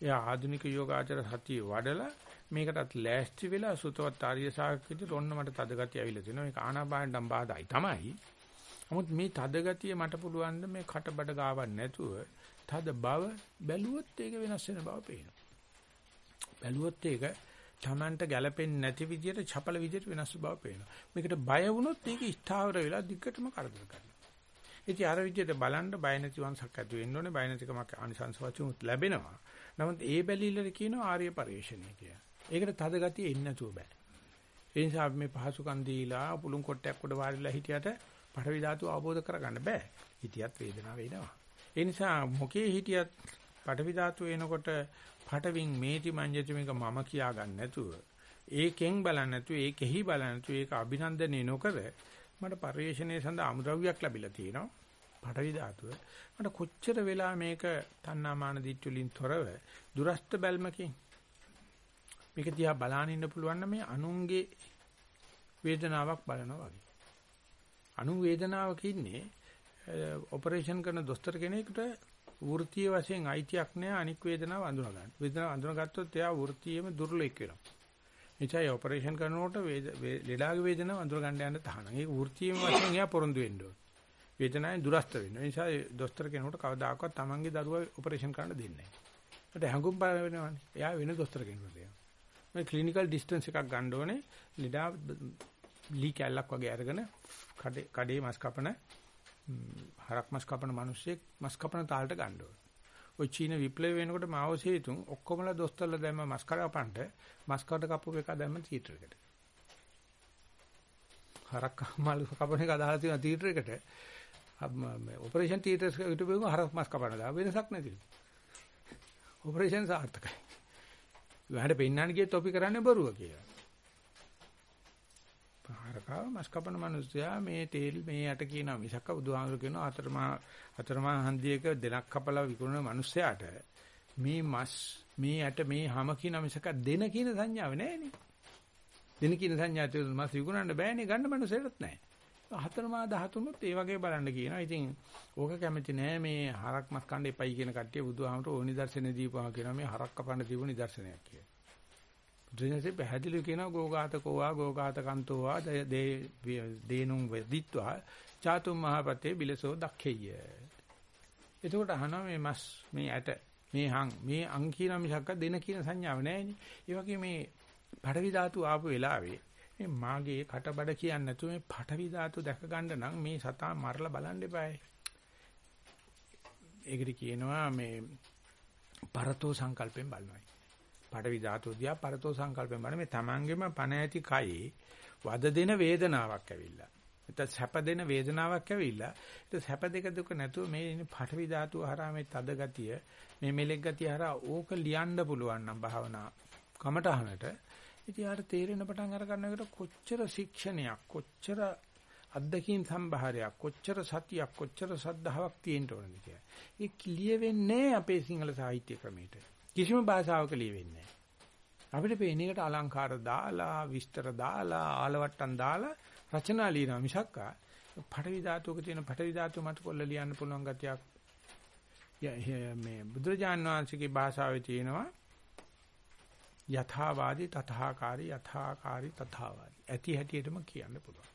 එයා ආධුනික යෝගාචර සතිය වඩලා මේකටත් ලෑස්ති වෙලා සුතවත් ආර්ය ශාක්‍යයට ඔන්න මට තද ගතිය ඇවිල්ලා තිනවා. මේක ආනාපානෙන් බාධායි තමයි. නමුත් මේ තද ගතිය මට පුළුවන් මේ කටබඩ ගාවක් නැතුව තද බව බැලුවොත් ඒක වෙනස් වෙන බව පේනවා. බැලුවොත් ඒක Tamanට ගැළපෙන්නේ නැති විදියට චපල විදියට වෙනස් බව පේනවා. මේකට බය වුණොත් ඒක ස්ථාවර වෙලා දිග්ගටම කරදර කරනවා. ඉතින් අර විදියට බලන්න බය නැති වංශක් ඇති වෙන්න ඕනේ. බය නැතිකමක් ආනිසංස වචුත් ලැබෙනවා. නමුත් ඒ බැලිල්ලට කියනවා ආර්ය පරිශ්‍රණය කියලා. ඒකට තද ගතිය එන්නේ නැතුව බෑ. ඒ නිසා මේ පහසුකම් දීලා පුළුන් කොටයක් උඩ වාරිලා හිටියට පඨවි ධාතු අවබෝධ කරගන්න බෑ. හිටියත් වේදනාව එනවා. ඒ නිසා මොකේ හිටියත් පඨවි ධාතු එනකොට පඨවින් මේටි මඤ්ඤති මේක මම කියා ගන්න නැතුව ඒකෙන් බලන්න නැතුව ඒකෙහි බලන්න නැතුව ඒක අභිනන්දනය නොකර මට පරිශ්‍රණයේ සඳහා අමුද්‍රව්‍යයක් ලැබිලා තියෙනවා. පඨවි ධාතුව. මට කොච්චර වෙලා මේක තණ්හාමාන දිට්ඨි වලින් තොරව දුරස්ත බැල්මකින් මේක දිහා බලාගෙන ඉන්න පුළුවන් නම් මේ අනුන්ගේ වේදනාවක් බලනවා වගේ. අනු වේදනාවක ඉන්නේ ඔපරේෂන් කරන දොස්තර කෙනෙකුට වෘත්තීය වශයෙන් අයිතියක් නැහැ අනික් වේදනාව අඳුන ගන්න. වේදනාව අඳුනගත්තොත් එයා වෘත්තීයම දුර්ලභ වෙනවා. එචයි ඔපරේෂන් කරනකොට ලෙඩාගේ වේදනාව අඳුර ගන්න යන්න තහනම්. ඒක වෘත්තීයම වශයෙන් එයා පොරොන්දු වෙන්න ඕන. වේදනාවෙන් දුරස්ත වෙන්න. ඒ නිසා දොස්තර කෙනෙකුට කවදාකවත් තමන්ගේ දරුවා ඔපරේෂන් කරන්න දෙන්නේ නැහැ. ඒකට හැඟුම් පාර වෙනවනේ. එයා වෙන දොස්තර කෙනෙකුට දෙනවා. මේ ක්ලිනිකල් ඩිස්ටන්ස් එකක් ගන්න ඕනේ. ලෙඩා ලී කැල්ලක් වගේ අරගෙන කඩේ කඩේ මස් කපන හරක් මස් කපන මිනිස්සෙක් මස් කපන තාලට ගන්න ඕනේ. ওই චීන විප්ලවය වෙනකොට මාව සේතුන් ඔක්කොමලා දොස්තරලා දැම්ම මස් කරපන්ට මස් කට කපුව එක දැම්ම තීටරයකට. හරක් මල් කපන එක අදාළ තියෙන තීටරයකට ඔපරේෂන් තීටර්ස් එකට බෙගම හරක් මස් කපන දා වෙනසක් නැතිලු. ඔපරේෂන් සාර්ථකයි. වැඩ පෙන්නන්න ගියත් අපි කරන්නේ බොරුව කියලා. හරකා මස් කපන මිනිස්සයා මේ තේල් මේ යට කියනවා මිසක්ක බුදුහාමුදුරු කියනවා අතරමා අතරමා හන්දියක දෙලක් කපලා විකුණන මිනිස්සයාට මේ මස් මේ යට මේ හැම කියන මිසක දෙන කියන සංඥාව නැහැනේ. දෙන කියන සංඥාව තුළ මස් විකුණන්න බෑනේ ගන්න මිනිස්සෙටත් නැහැ. හතරමා 13ත් ඒ වගේ බලන්න කියනවා. ඉතින් ඕක කැමති නෑ මේ හරක් මස් කන්න එපයි කියන කට්ටිය බුදුහාමුදුරු ඕනි දර්ශනේ දීපුවා කියනවා මේ හරක් කපන්න දීපු නිදර්ශනයක් කියලා. බුදුන්සේ පැහැදිලිව කියනවා ගෝඝාතකෝවා ගෝඝාතකන්තෝවා දේනුම් වෙදිත්වා චාතුම් මහපතේ බිලසෝ දක්ඛෙය. එතකොට අහනවා මේ මස් මේ ඇට මේ හං මේ අං කියන මිසක්ක දෙන කියන සංඥාව නැහැනේ. ඒ වගේ මේ පඩවි ධාතු ආපු වෙලාවේ මේ මාගේ කටබඩ කියන්නේ නැතුව මේ පඩවි ධාතු දැක ගන්න නම් මේ සතා මරලා බලන්න එපායි. ඒකට කියනවා මේ පරතෝ සංකල්පෙන් බලනවා. පඩවි ධාතු දිහා පරතෝ සංකල්පෙන් බලන මේ තමන්ගෙම පණ ඇති කයි වද දෙන වේදනාවක් ඇවිල්ලා. එතන සැප දෙන වේදනාවක් ඇවිල්ලා. ඒක සැප දෙක දුක නැතුව මේ ඉන්නේ පඩවි ධාතු හරහා මේ තද ගතිය මේ මෙලෙක් ගතිය හරහා ඕක ලියන්න පුළුවන් නම් භාවනා කමටහනට ඉතින් ආර තේරෙන පටන් අර ගන්නකොට කොච්චර ශික්ෂණයක් කොච්චර අද්දකීම් සම්භාරයක් කොච්චර සතියක් කොච්චර සද්ධාාවක් තියෙන්න ඕනද කියලා. ඒක ලියෙන්නේ අපේ සිංහල සාහිත්‍ය ක්‍රමයට. කිසිම භාෂාවක ලියවෙන්නේ නැහැ. අපිට පේන එකට අලංකාර දාලා, විස්තර දාලා, ආලවට්ටම් දාලා රචනා ලියනවා මිසක් පඨවි ධාතුවක තියෙන පඨවි ධාතුව මත කොල්ල ලියන්න පුළුවන් ගතියක්. මේ බුදුරජාන් වහන්සේගේ භාෂාවේ තියෙනවා යථාවාදී තථාකාරී යථාකාරී තථාවාදී. ඇති හැටියටම කියන්න පුළුවන්.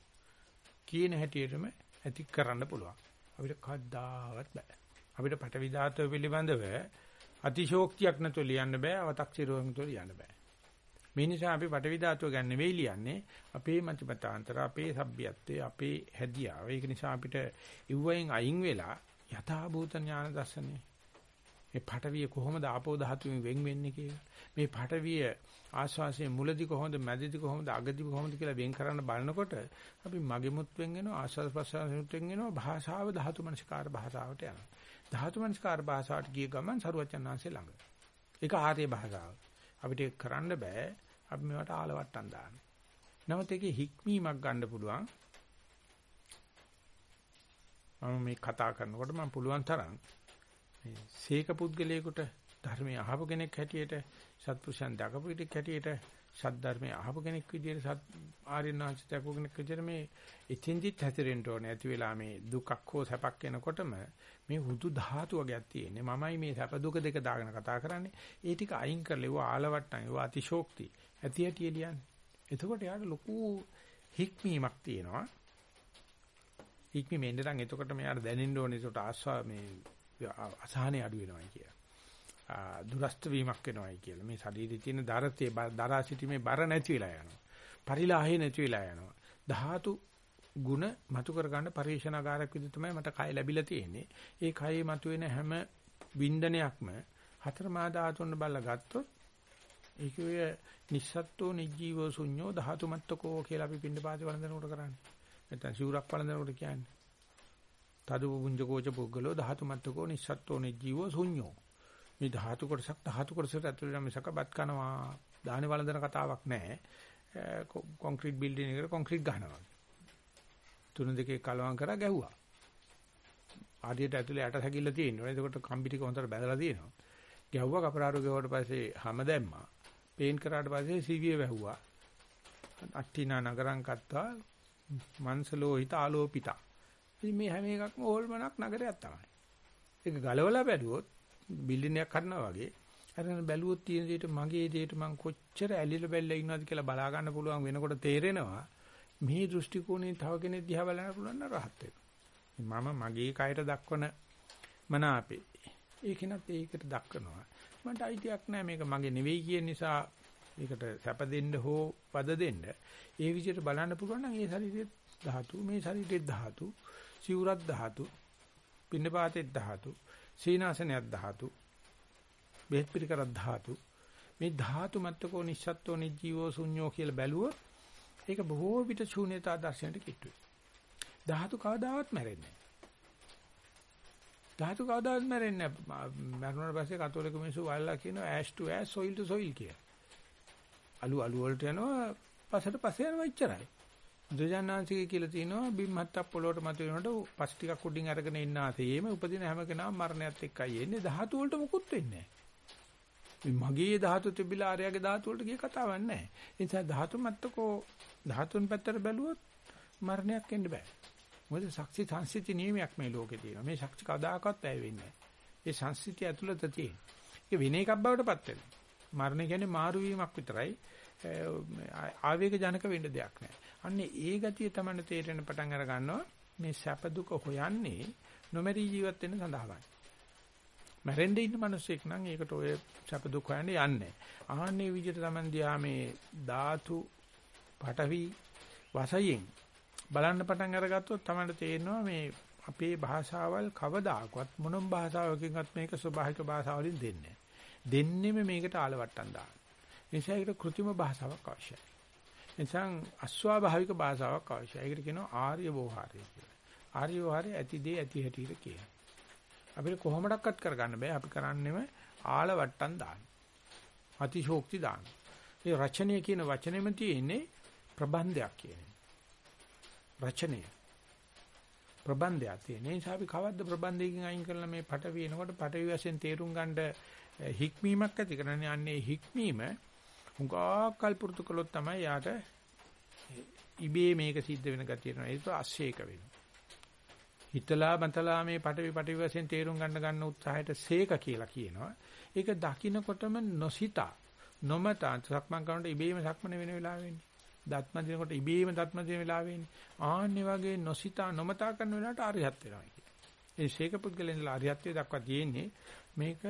කියන හැටියටම ඇති කරන්න පුළුවන්. අපිට කද්දාවත් බෑ. අපිට පටවි ධාතුව පිළිබඳව අතිශෝක්තියක් නැතුව ලියන්න බෑ අව탁සිරුවක් නැතුව ලියන්න බෑ. මේ නිසා අපි පටවි ධාතුව ගන්න වෙයි ලියන්නේ අපේ මතිපතාන්තර අපේ සભ્યත්වයේ අපේ හැදියාව. ඒක නිසා අපිට ඉව්වයින් අයින් වෙලා යථා භූත ඥාන දර්ශනය. මේ පටවිය කොහොමද ආපෝ ධාතුවෙන් වෙන් වෙන්නේ කියලා? මේ පටවිය ආස්වාසයේ මුලදි කොහොමද මැදදි කොහොමද අගදි කොහොමද කියලා වෙන් කරන්න බලනකොට අපි මගෙමුත් වෙන් වෙනවා ආස්වාස් ප්‍රසවාසෙත් වෙන් වෙනවා භාෂාව ධාතු මනසිකාර භාෂාවට යනවා. ධාතු මනස්කාර භාෂාවට ගිය ගමන් සරුවචනාංශේ ළඟ. ඒක ආර්ය භාෂාව. අපිට ඒක කරන්න බෑ. අපි මේවට ආලවට්ටම් දාන්න. නමුත් ඒකේ හික්මීමක් ගන්න පුළුවන්. මම මේ කතා කරනකොට මම පුළුවන් තරම් මේ සීක පුද්ගලයෙකුට ධර්මයේ අහපු කෙනෙක් හැටියට සත්පුරුෂයන් දකපු කෙනෙක් හැටියට සද්ධර්මයේ අහපු කෙනෙක් විදියට සත් ආර්යනාංශ දකපු කෙනෙක් විදියට මේ එතින්දිත් හැතරෙන්න ඕනේ. ඇති වෙලා මේ දුකක් හෝ සැපක් එනකොටම මේ හුදු ධාතු වර්ගයක් තියෙන්නේ. මමයි මේ සැප දුක දෙක දාගෙන කතා කරන්නේ. ඒ ටික අයින් කරලා ඒව ආලවට්ටම් ඒව අතිශෝක්ති ඇති ඇටි එළියන්නේ එතකොට යාට ලොකු හික්මීමක් තියෙනවා. හික්මීමෙන් නම් එතකොට මෙයාට දැනෙන්න ඕනේ. ඒකට ආස්වා මේ අසහනේ අඩු වෙනවා කියලා. දුරස්ත වීමක් වෙනවායි කියලා. මේ ශරීරයේ තියෙන දරතේ දරා සිටීමේ බර නැති වෙලා යනවා. පරිලාහේ නැති වෙලා යනවා. ධාතු ಗುಣ මතු කර ගන්න පරිශනාකාරයක් විදිහට තමයි මට කය ලැබිලා තියෙන්නේ. ඒ කයේ මතුවෙන හැම වින්දනයක්ම හතර මා ධාතුන් බලලා ගත්තොත් ඒකේ නිස්සත්තු නිජීවෝ ශුඤ්ඤෝ ධාතු මත්තකෝ කියලා අපි පින්න පාති වළඳනකොට කරන්නේ. නැත්නම් සිවුරක් වළඳනකොට කියන්නේ. තදු පුඤ්ජ කෝච පුද්ගලෝ ධාතු මත්තකෝ නිස්සත්තු නිජීවෝ ශුඤ්ඤෝ මේ ධාතු කොටසක් ධාතු කොටසට ඇතුළේ නම් මිසක බත් කනවා දාහනේ වළඳන කතාවක් නැහැ. කොන්ක්‍රීට් බිල්ඩින් එකට කොන්ක්‍රීට් ගහනවා. තුන දෙකේ කලවම් කරා ගැහුවා. ආදියට ඇතුලේ යට සැකිල්ල තියෙනවා. එතකොට කම්බි ටික හොඳට බැලලා තියෙනවා. ගැහුවා කපරාරු ගැහුවට පස්සේ හැම දැම්මා. පේන්ට් කරාට පස්සේ සීවිය වැහුවා. අට්ටිනා නගරං කත්තා මන්සලෝ හිත ආලෝපිතා. ඉතින් මේ හැම එකක්ම ඕල්මනක් නගරයක් තමයි. ඒක ගලවලා බැලුවොත් බිල්ඩින් එකක් හදනවා වගේ. අරගෙන බැලුවොත් තියෙන දෙයට මගේ දෙයට මං කොච්චර ඇලිලා බැලලා ඉන්නවද කියලා බලා ගන්න පුළුවන් වෙනකොට තේරෙනවා මේ දෘෂ්ටි කෝණයෙන් තව කෙනෙක් දිහා බලන්න පුළුවන් නම් rahat මම මගේ කයට දක්වන මන අපේ ඒකෙනත් ඒකට දක්වනවා. මට අයිතියක් නැහැ මේක මගේ නෙවෙයි කියන නිසා ඒකට සැප දෙන්න හෝ පද දෙන්න. ඒ විදිහට බලන්න පුළුවන් නම් ඒ ශරීරයේ ධාතු මේ ශරීරයේ ධාතු සිවුරක් ධාතු පින්නපාතේ ධාතු සීනාසනයක් ධාතු බෙහෙත් පිළිකරක් ධාතු මේ ධාතු මත්තකෝ නිස්සත්ත්වෝ නිජීවෝ ශුන්‍යෝ කියලා බැලුවොත් ඒක බොහෝ විට ශූන්‍යතා දර්ශනයට කිට්ටුයි. ධාතු කවදාවත් මැරෙන්නේ ධාතු කවදාවත් මැරෙන්නේ නැහැ. මරුණාට පස්සේ කතෝලික මිනිස්සු වල්ලා කියනවා ash to ash soil to soil කියලා. අලු අලු වලට යනවා පස්සට පස්සේ යනවා ඉච්චරයි. බුදුජානනාංශිකය කියලා තියෙනවා බිම් හත්තක් පොළොවට මත වෙනකොට පස් ටිකක් උඩින් අරගෙන ඉන්න ආතේම උපදින හැම කෙනාම මරණයත් එක්කයි එන්නේ ධාතු වලට මුකුත් වෙන්නේ නැහැ. මගේ ධාතු තිබිලා ආර්යගේ ධාතු වලට ගිය කතාවක් නැහැ. ඒ නිසා ධාතු මත්තකෝ ධාතුන් පැත්තට බැලුවොත් මරණයක් එන්න බෑ. මොකද ශක්ති සංසිති නියමයක් මේ ලෝකේ තියෙනවා. මේ ශක්ති කවදාකවත් වැය වෙන්නේ නැහැ. ඒ සංසිතිය ඇතුළත තියෙන. ඒක වින එකක් බවට පත් වෙනවා. මරණය කියන්නේ මාරු වීමක් විතරයි. ආවේග ජනක වෙන්න දෙයක් නැහැ. අන්නේ ඒ ගතිය තමයි තේරෙන පටන් අර ගන්නවා මේ සැප දුක හොයන්නේ නොමරි ජීවත් වෙන්න සඳහායි. මැරෙන්න ඉන්න මිනිස්සෙක් නම් ඒකට ඔය සැප දුක් හොයන්නේ යන්නේ. ආන්නේ විදිහට තමයි දිහා මේ ධාතු පටවි වශයෙන් බලන්න පටන් අරගත්තොත් තමයි තේරෙනවා මේ අපේ භාෂාවල් කවදාකවත් මොනම භාෂාවකින්වත් මේක ස්වභාවික භාෂාවලින් දෙන්නේ නැහැ. දෙන්නෙම මේකට ආලවට්ටම් දාන. නිසා ඒකට કૃත්‍රිම භාෂාවක් අවශ්‍යයි. නිසා අස්වාභාවික භාෂාවක් අවශ්‍යයි. ඒකට කියනවා ආර්ය වෝහාරය කියලා. ආර්ය වෝහාරය ඇති දේ ඇති හැටියට කියන. අපිට කොහොමඩක්වත් කරගන්න බෑ. අපි කරන්නේම ආලවට්ටම් දාන. අතිශෝක්ති දාන. මේ රචනය කියන වචනේම තියෙන්නේ ප්‍රබන්ධයක් කියන්නේ. රචනය. ප්‍රබන්ධයක් තියෙන නිසා අපි කවද්ද ප්‍රබන්ධයකින් අයින් කරලා මේ පට වෙනකොට පට විශ්ෙන් තේරුම් ගන්න හික්මීමක් ඇති කරන්නේ අන්නේ හික්මීම හුඟාකල් පුරුදු කළොත් තමයි යාට ඉබේ මේක සිද්ධ වෙන ගතිය එනවා. ඒක අශ්වේක වෙනවා. හිතලා මතලා මේ පටවි පටවි වශයෙන් තේරුම් ගන්න ගන්න උත්සාහයට සේක කියලා කියනවා. ඒක දකින්නකොටම නොසිතා නොමතා සක්මන් කරනකොට ඉබේම සක්මන වෙන වෙලාව වෙන්නේ. දත්ම දිනකොට ඉබේම දත්ම දින වෙලාව වෙන්නේ. ආන්නේ වගේ නොසිතා නොමතා කරන වෙලාවට ආරියත් වෙනවා කියන්නේ. ඒ ශේක පුද්ගලයන්ලා ආරියත්වයේ දක්වා තියෙන්නේ මේක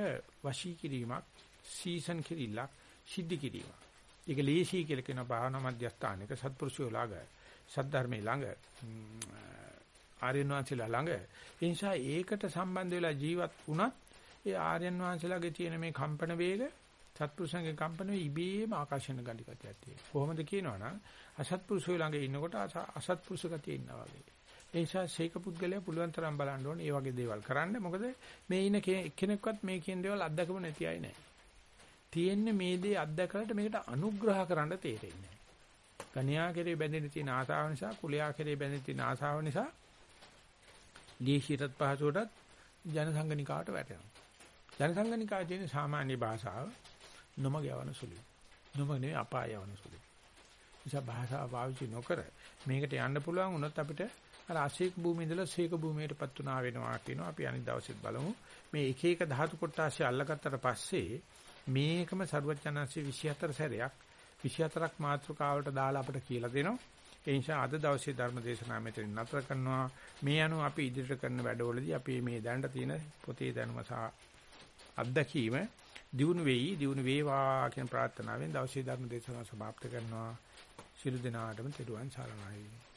වශී කිරීමක්, සීසන් කිරීලක්, සිද්ධ කිරීමක්. ඒක ලේසි කියලා කියන භාවනා මධ්‍යස්ථානයක සත්පුරුෂයෝ ළඟ සද්ධර්මයේ ළඟ ආර්යයන් වහන්සේලා ළඟ. ඒ නිසා ඒකට සම්බන්ධ වෙලා ජීවත් වුණත් ඒ ආර්යයන් වහන්සේලාගේ තියෙන මේ කම්පන වේග සත්පුරුෂයන්ගේ කම්පන වේ ඉබේම ආකර්ෂණ ගතියක් තියෙනවා. කොහොමද කියනවනම් අසත්පුරුෂයෝ ළඟ ඉන්නකොට අසත්පුරුෂ ගතිය ඉන්නවා වගේ. ඒ නිසා ශේක පුද්ගලයා පුළුවන් තරම් බලන්න ඕනේ. මේ වගේ දේවල් කරන්න. මොකද මේ ඉන්න කෙනෙක්වත් මේ කියන දේවල් අත්දකම නැති අය නෑ. තියෙන්නේ මේ දේ අත්දැකලට මේකට අනුග්‍රහ කරන්න තේරෙන්නේ නැහැ. කන්‍යා කෙරේ බැඳෙන තියෙන ආසාව නිසා, කුලයා කෙරේ බැඳෙන තියෙන ආසාව නිසා දීශීරත් පහසුවටත් ජනසංගනිකාට වැටෙනවා. ජනසංගනිකායේ තියෙන සාමාන්‍ය භාෂාව නොමග යවන සුළුයි. නොමග නෙවෙයි අපාය යවන සුළුයි. නිසා භාෂාව පාවිච්චි නොකර මේකට යන්න පුළුවන් වුණොත් අපිට අර අශේක භූමිය ඉඳලා ශේක භූමියටපත් උනා වෙනවා කියනවා. අපි අනිත් දවසෙත් බලමු. මේ එක එක ධාතු කොටාශය අල්ලගත්තට පස්සේ මේකම සරුවචනන්සේ 24 සැරයක් 24ක් මාත්‍රකාවලට දාලා අපිට කියලා දෙනවා. ඒ නිසා අද දවසේ ධර්ම දේශනාව මෙතනින් නතර කරනවා. මේ අනුව අපි ඉදිරියට කරන වැඩවලදී අපි මේ දැනට තියෙන පොතේ දැනුම සහ අත්දැකීම දිනු වෙයි, දිනු වේවා කියන ප්‍රාර්ථනාවෙන් දවසේ ධර්ම දේශනාව સમાપ્ત කරනවා. සියලු දෙනාටම තෙරුවන් සරණයි.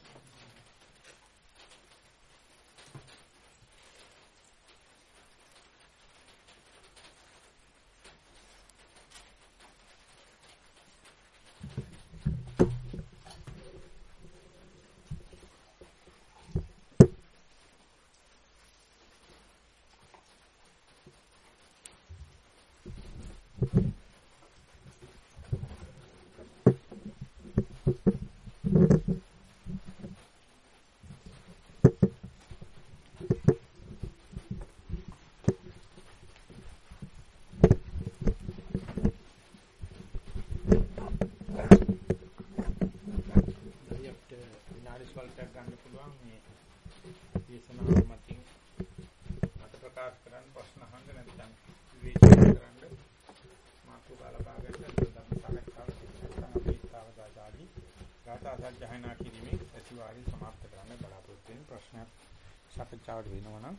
වෙනවා නම්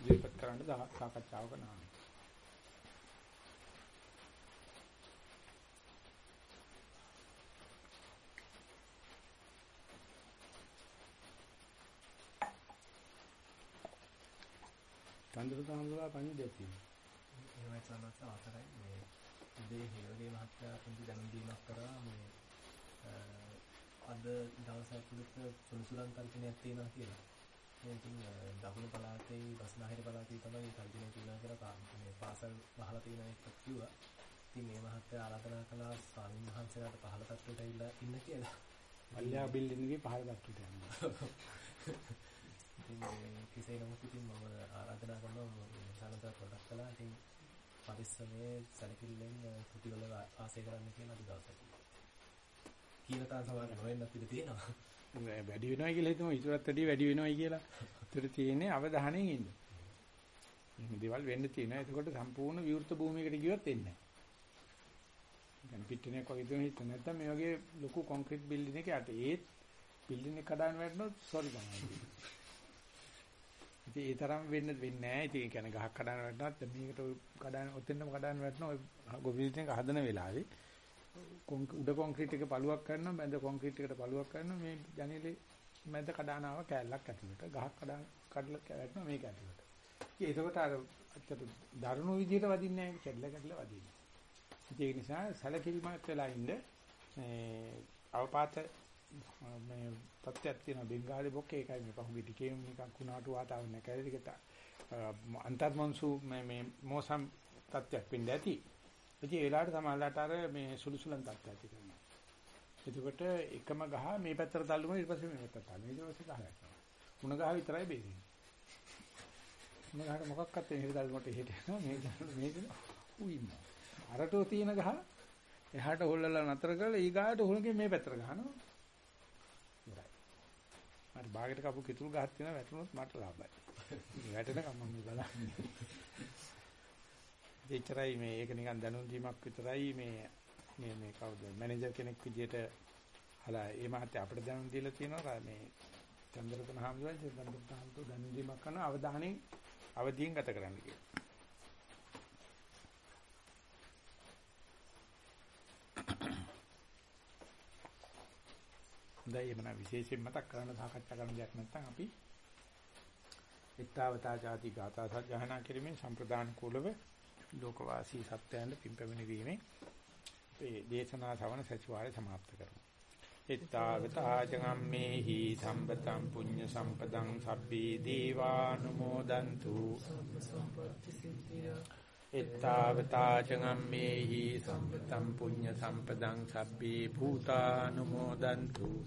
ඉදිරිපත් කරන්න සාකච්ඡාවක නාමය. චන්ද්‍ර සාමලා පණි දෙති. එහෙමයි සමස්ත අවසරයි මේ උදේ හේවගේ මහත්තයා පුංචි දැනුම් දීමක් කරා මේ අද දවසක් පුරුත් සුළුසුලන් තර්ජනයක් තියෙනවා කියලා. ඉතින් දකුණු පළාතේ බස්නාහිර පළාතේ තමයි තර්ජනය කියලා මේ පාසල් වහලා තියෙන එක කිව්වා. ඉතින් මේ මහත්තයා ආරාධනා කළා ස්වාමීන් වහන්සේලාට පහළ තත්ත්වයට ඇවිල්ලා ඉන්න කියලා. පල්ලා බිල්ඩින් එකේ පහළ තත්ත්වයට යනවා. ඉතින් කෙසේ නමුත් ඉතින් මම ආරාධනා කරනවා සානතර ප්‍රොඩක්ට් කළා. ඉතින් පරිස්සමේ සැලකිල්ලෙන් කුටිවල වාසය කරන්න කියලා අද දවසට. කියන තරම් සමාන නොවෙන්නත් ඉඩ තියෙනවා. වැඩි වෙනවා කියලා හිතමු ඊටත් වැඩි වැඩි වෙනවයි කියලා. ඒතර තියෙන්නේ අවධානයෙන් ඉන්න. මේ දේවල් වෙන්න තියෙනවා. එතකොට සම්පූර්ණ විවෘත භූමියකට ගියොත් එන්නේ නැහැ. දැන් පිටිනේක් වගේ දෙන හිත නැත්තම් මේ වගේ ලොකු කොන්ක්‍රීට් බිල්ඩින් එකක යට ඒත් බිල්ඩින් එක කඩාන වැටුනොත් සෝරි තමයි. ඉතින් ඒ තරම් වෙන්න වෙන්නේ නැහැ. ඉතින් ඒ කියන්නේ ගහක් කඩාන වැටුනත් මේකට කඩාන ඔතෙන්ම කඩාන වැටුණා ඔය ගොවිතැන් එක හදන වෙලාවේ උඩ කොන්ක්‍රීට් එක පළුවක් කරනවා මැද කොන්ක්‍රීට් එකට පළුවක් කරනවා මේ ජනේලේ මැද කඩානාව කෑල්ලක් ඇතුළට ගහක් කඩා කඩලා වැටෙනවා මේක ඇතුළට. ඉතින් ඒකට අර අච්චර දරුණු විදිහට වදින්නේ නැහැ කැඩලා කැඩලා වදින්නේ. ඒ නිසා සැලකිලිමත් වෙලා ඉන්න මේ අවපාත මේ තත්ත්වයක් තියෙන බෙන්ගාලි බොක්කේ ඒකයි මේ පහුගිය ටිකේම නිකන් කුණාටු වාතාවරණයක් ඇවිදිකට අන්තර්මන්සු මේ මේ මොසම් තත්ත්වයක් වෙන්න ඇති. ඉතින් ඒ වෙලාවට සමහරලාට අර මේ සුළුසුලන් තත්ත්වයක් ඇති කරනවා. එතකොට එකම ගහ මේ පැත්තට තල්ලුම ඊට පස්සේ මේ පැත්තට තල්ලුම. ඊට පස්සේ ගහ ගන්නවා. මුණ ගහ විතරයි බේරෙන්නේ. මුණ ගහට මොකක්වත් එහෙට තල්ලුමට එහෙට යනවා මේ මේක උයින්න. අරටෝ තියෙන ගහ එහාට හොල්ලලා නතර කරලා ඊගාට හොල්ගේ මේ පැත්තට ගහනවා. ඉවරයි. හරි බාගෙට කපු කිතුල් ගහක් තියෙනවා වැටුනොත් මට ලාභයි. වැටෙන කම මම බලන්නේ. එච්චරයි මේ ඒක නිකන් දැනුම් දීමක් විතරයි මේ මේ මේ කවුද මැනේජර් කෙනෙක් විදියට හලා ඒ මහත්තයා අපිට දැනුම් දීලා තියෙනවා මේ චන්ද්‍රරත්න හාමුදුරුවෝ චන්ද්‍රරත්න හාමුදුරුවෝ දැනුම් දීමක් කරන අවධානයෙන් අවදියෙන් ගත කරන්න කියලා. හොඳයි එමන විශේෂයෙන් මතක් කරන්න සාකච්ඡා කරන දෙයක් නැත්නම් අපි ඊතාවතා ಜಾති ගාථා සජ්ජහනා කිරීමෙන් සම්ප්‍රදාන කුලව ලෝකවාසී සත්‍යයන් පිම්පැමිණි වීමෙන් මේ දේශනා ශ්‍රවණ සතිවාරය સમાપ્ત කරමු. එත්තාවතාජගම්මේහි සම්පතං පුඤ්ඤ සම්පතං සබ්බේ දීවානුමෝදන්තු එත්තාවතාජගම්මේහි සම්පතං පුඤ්ඤ සම්පතං සබ්බේ භූතානුමෝදන්තු